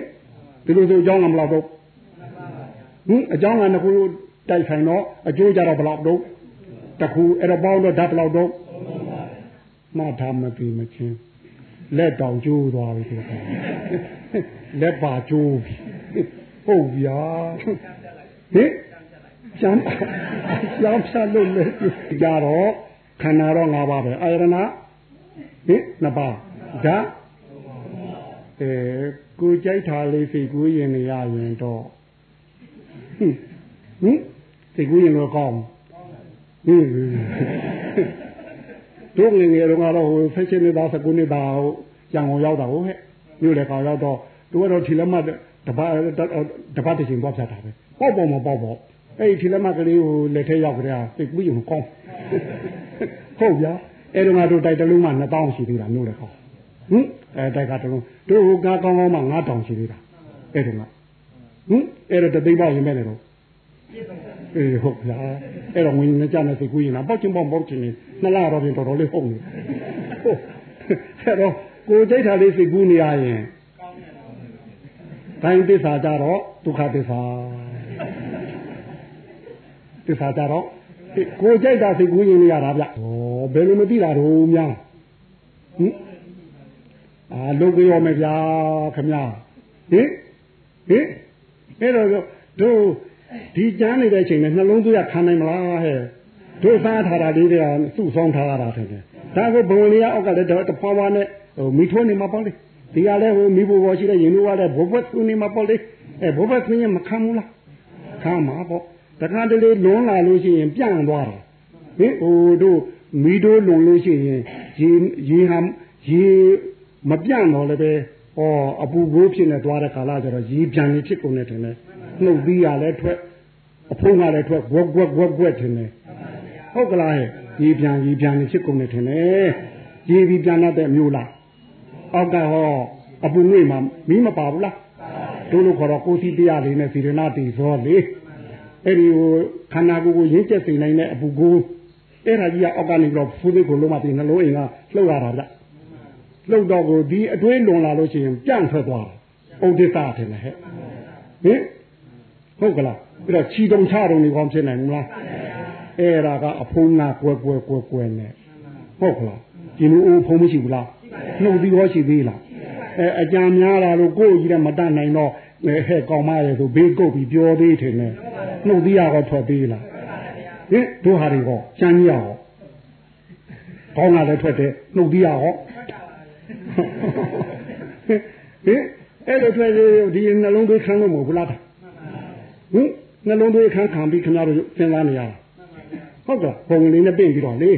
ဒီလိုဆိုအကြောင်းကမလောက်တော့ ဟင်အကြောင်းကနှစ်ခုတိုက်ဆိုင်တော့အကျိုးကြတော့ဘလောက်တော့တခုအဲ့တော့ပေါင်းတော့ဓာတ်ဘလောက်တော့မှတ်ထားမပြီးမချင်းလက်တောင်ကျိုးသွားပြီဆိုတော့လက်ပါကျိုးပြီဟုတ်ဗျာဟင်ကျမ်းကျမ်းဖြတ်လို့လေကြတော့ခန္ဓာတော့၅ပါးပဲအာယရဏဟင်နှစ်ပါးဓာတ်အဲကိုကြိုက်တာလေးစိတ်ကူးရင်ရရင်တော့ ဟင်ဟင်စိတ်ကူးရင်တော့ကောင်းဟင်တို့ငယ်ငယ်တော့ကတော့ဟိုဆက်ချင်းနေတာစကုနေတာဟိုကြံအောင်ရောက်တာဟုတ်ဟဲ့မြို့လေကောင်ရောက်တော့သူကတော့ထီလက်မတပတ်တပတ်တစ်ချိန်သွားဖြတ်တာပဲပေါ့ပေါ့မပေါ့ပေါ့အဲ့ဒီထီလက်မကလေးကိုလက်ထဲရောက်ကြတဲ့စိတ်ကူးရင်ကောင်းဟုတ်ဗျာအဲ့တော့ငါတို့တိုက်တလုံးမှ2000ရှိသေးတာမြို့လေကောင်ဟင်အဲတိုက်ကတလုံးတို့ဟိုကားကောင်းကောင်းမှ9000ရှိသေးတာအဲ့တော့ငါ ဟင်အဲ့တော့တသိန်းပေါက်ရင်မဲ့တယ်တော့အေးဟုတ်ဗျာအဲ့တော့ဝင်နေကြတဲ့စိတ်ကူးရင်တော့ပေါက်ချင်းပေါက်ပေါက်ချင်းနေနှစ်လတော့ပြင်တော်တော်လေးဟုတ်နေဟုတ်အဲ့တော့ကိုကြိတ်တာလေးစိတ်ကူးနေရရင်တိုင်းသစ္စာကြတော့ဒုက္ခသစ္စာသစ္စာကြတော့ကိုကြိတ်တာစိတ်ကူးရင်နေရတာဗျဩဘယ်လိုမသိတာတော့များဟင်အာလုပ်ကြရောမယ်ဗျာခမဟင်ဟင် အဲ့တော့တို့ဒီကြမ်းနေတဲ့အချိန်နဲ့နှလုံးသွေးခံနိုင်မလားဟဲ့တို့စားထားတာလေးတွေကစုဆောင်းထားတာထင်တယ်ဒါကဘုံလေးအောက်ကလည်းတဖွာဖွာနဲ့ဟိုမိထိုးနေမှာပေါ့လေဒီကလည်းဟိုမိဘဘောရှိတဲ့ရင်တို့ကလည်းဘဘွက်သွင်းနေမှာပေါ့လေအဲဘဘွက်သွင်းရင်မခံဘူးလားခံမှာပေါ့တခါတလေလွန်လာလို့ရှိရင်ပြန့်သွားတယ်ဟင်ဟိုတို့မိတို့လွန်လို့ရှိရင်ရေရေဟမ်ရေမပြန့်တော့လည်းပဲ ဩအပူကိုဖြစ်နေသွားတဲ့ကာလကျတော့ရေပြန်နေဖြစ်ကုန်နေတယ်နှုတ်သီးရလည်းထွက်အဖုံးကလည်းထွက်ဝက်ဝက်ဝက်ဝက်ထင်တယ်ဟုတ်ကလားဟဲ့ရေပြန်ရေပြန်နေဖြစ်ကုန်နေထင်တယ်ရေပြီးပြန်တဲ့မျိုးလားအောက်ကဟောအပူငွေ့မှာမီးမပါဘူးလားတို့လို့ခေါ်တော့ကိုစီတရားလေးနဲ့စီရနာတီဇောလေအဲ့ဒီဟိုခန္ဓာကိုယ်ကိုရင်းကျက်စေနိုင်တဲ့အပူကိုအဲ့ဒါကြီးကအောက်ကနေပြီးတော့ဖူးသေးကိုလုံးမပြီးနှလုံးအိမ်ကလှုပ်ရတာဗျ လှုပ်တော့ကိုဒီအတွေးလွန်လာလို့ရှိရင်ပြန့်ထွက်သွားတယ်ဥဒိစ္စထင်တယ်ဟဲ့ဟင်ဟုတ်ကလားပြီးတော့ခြီတုံချတုံနေကောင်းဖြစ်နိုင်မလားအဲ့ဒါကအဖုံးကကွယ်ကွယ်ကွယ်ကွယ်နဲ့ဟုတ်ကလားဒီလိုအဖုံးမရှိဘူးလားနှုတ်ပြီးတော့ရှိသေးလားအဲအကြံများလာလို့ကိုယ်ကြီးကမတတ်နိုင်တော့ဟဲ့ကောင်းမရဲဆိုဘေးကုတ်ပြီးပြောသေးတယ်နဲ့နှုတ်သီးရတော့ထွက်သေးလားဟင်တို့ဟာတွေဟောစမ်းကြီးရဟောကောင်းလာလည်းထွက်တယ်နှုတ်သီးရဟော ဟင်အဲ့လိုထွက်ဒီနှလုံးသွေးခန်းလို့မဟုတ်ဘူးလားဟင်နှလုံးသွေးခန်းခံပြီးခင်ဗျားတို့စဉ်းစားနေရတာဟုတ်ကဲ့ပုံလေးနဲ့ပြင်ပြီးတော့လေ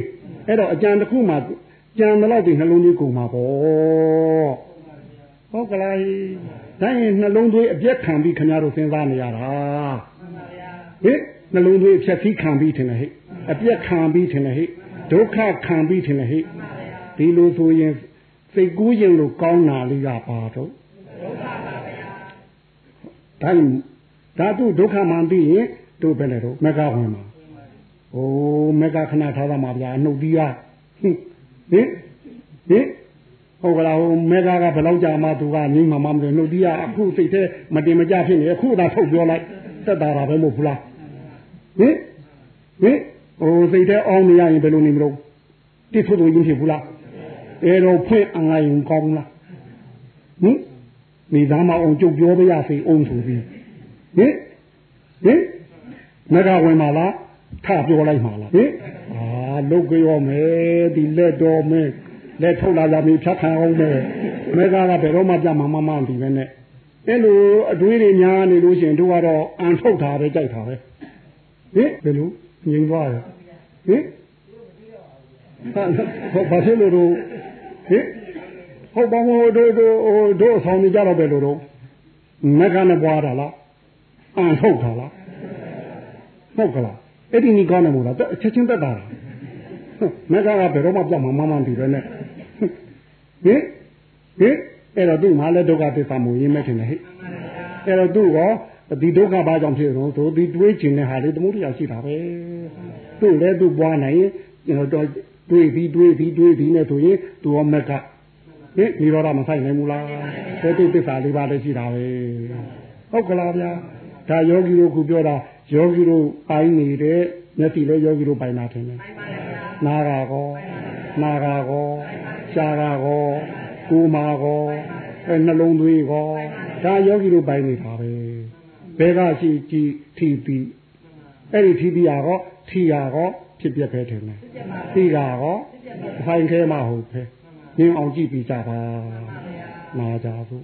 အဲ့တော့အကြံတစ်ခုမှကြံတော့ဒီနှလုံးသွေးကုန်မှာပေါ့ဟုတ်ကလားဒါရင်နှလုံးသွေးအပြက်ခံပြီးခင်ဗျားတို့စဉ်းစားနေရတာဟင်နှလုံးသွေးဖြတ်ပြီးခံပြီးထင်တယ်ဟဲ့အပြက်ခံပြီးထင်တယ်ဟဲ့ဒုက္ခခံပြီးထင်တယ်ဟဲ့ဒီလိုဆိုရင် စိတ်ကူးရင်လို့ကောင်းတာလေးကပါတော့တိုင်းဓာတုဒုက္ခမှန်ပြီးရင်တို့ပဲလေတော့မကဝင်မှာโอ้မကခဏထားတာမှာဗျာနှုတ်ပြီးရဟင်ဟင်ဟင်ဟုတ်ကလားဟိုမေဃကဘယ်လောက်ကြာမှသူကငိမ့်မှမမလို့နှုတ်ပြီးရအခုစိတ်ထဲမတင်မကြဖြစ်နေအခုသာထုတ်ပြောလိုက်တက်တာတာပဲမဟုတ်ဘူးလားဟင်ဟင်ဟိုစိတ်ထဲအောင်းနေရရင်ဘယ်လိုနေမလို့တိထုတ်လို့ရင်းဖြစ်ဘူးလား အဲတော့ဖွင့်အငိုင်ကောင်းလားဟင်ဟမိသားမအောင်ကျုပ်ပြောပြရစီအောင်ဆိုပြီးဟင်ဟင်မကဝင်ပါလားထပြောလိုက်ပါလားဟင်အာလုတ်ကြောမယ်ဒီလက်တော်မယ်လက်ထုတ်လာကြပြီဖြတ်ခံအောင်မယ်မကကဘယ်တော့မှပြမမမဒီပဲနဲ့အဲ့လိုအတွေးတွေများနေလို့ရှင်တို့ကတော့အန်ထုတ်တာပဲကြိုက်တာပဲဟင်ဘယ်လိုငြိမ်သွားရဟင်ဟုတ်ဘာဖြစ်လို့တို့ ဟင်ဟုတ်ပါမို့တို့တို့တို့အဆောင်နေကြတော့ပဲလို့တို့မကနဲ့ပွားတာလားအန်ထုတ်တာလားဟုတ်ကလားအဲ့ဒီနီကောင်းတယ်မို့လားချက်ချင်းတက်တာလားမကကဘယ်တော့မှပြောက်မှာမမှန်ဒီပဲနဲ့ဟင်ဟင်အဲ့တော့သူ့မှာလည်းဒုက္ခသစ္စာမူရင်းမဲ့ထင်တယ်ဟဲ့အဲ့တော့သူ့ကဒီဒုက္ခဘာကြောင့်ဖြစ်တော့သူဒီတွေးချင်တဲ့ဟာလေးသမုဒ္ဒရာရှိတာပဲသူ့လည်းသူ့ပွားနိုင်ရင်တော့ တွေးပြီးတွေးပြီးတွေးပြီးနဲ့ဆိုရင်သူရောမက်ကဟင်ဒီတော့မဆိုင်နိုင်ဘူးလားသေတုသစ္စာလေးပါးလည်းရှိတာပဲဟုတ်ကလားဗျာဒါယောဂီတို့ကပြောတာယောဂီတို့ပိုင်းနေတဲ့မျက်စိလည်းယောဂီတို့ပိုင်တာထင်တယ်နာဂါကောနာဂါကောရှားဂါကောကိုမာကောအဲနှလုံးသွေးကောဒါယောဂီတို့ပိုင်နေတာပဲဘယ်ကရှိကြည်ထီပြီးအဲ့ဒီထီပြီးရကောထီရကော ဖြစ်ပြခဲတယ်နဲ့သိတာကောဖိုင်ခဲမဟုတ်ပဲငင်းအောင်ကြည့်ပြီးကြပါနာကြသို့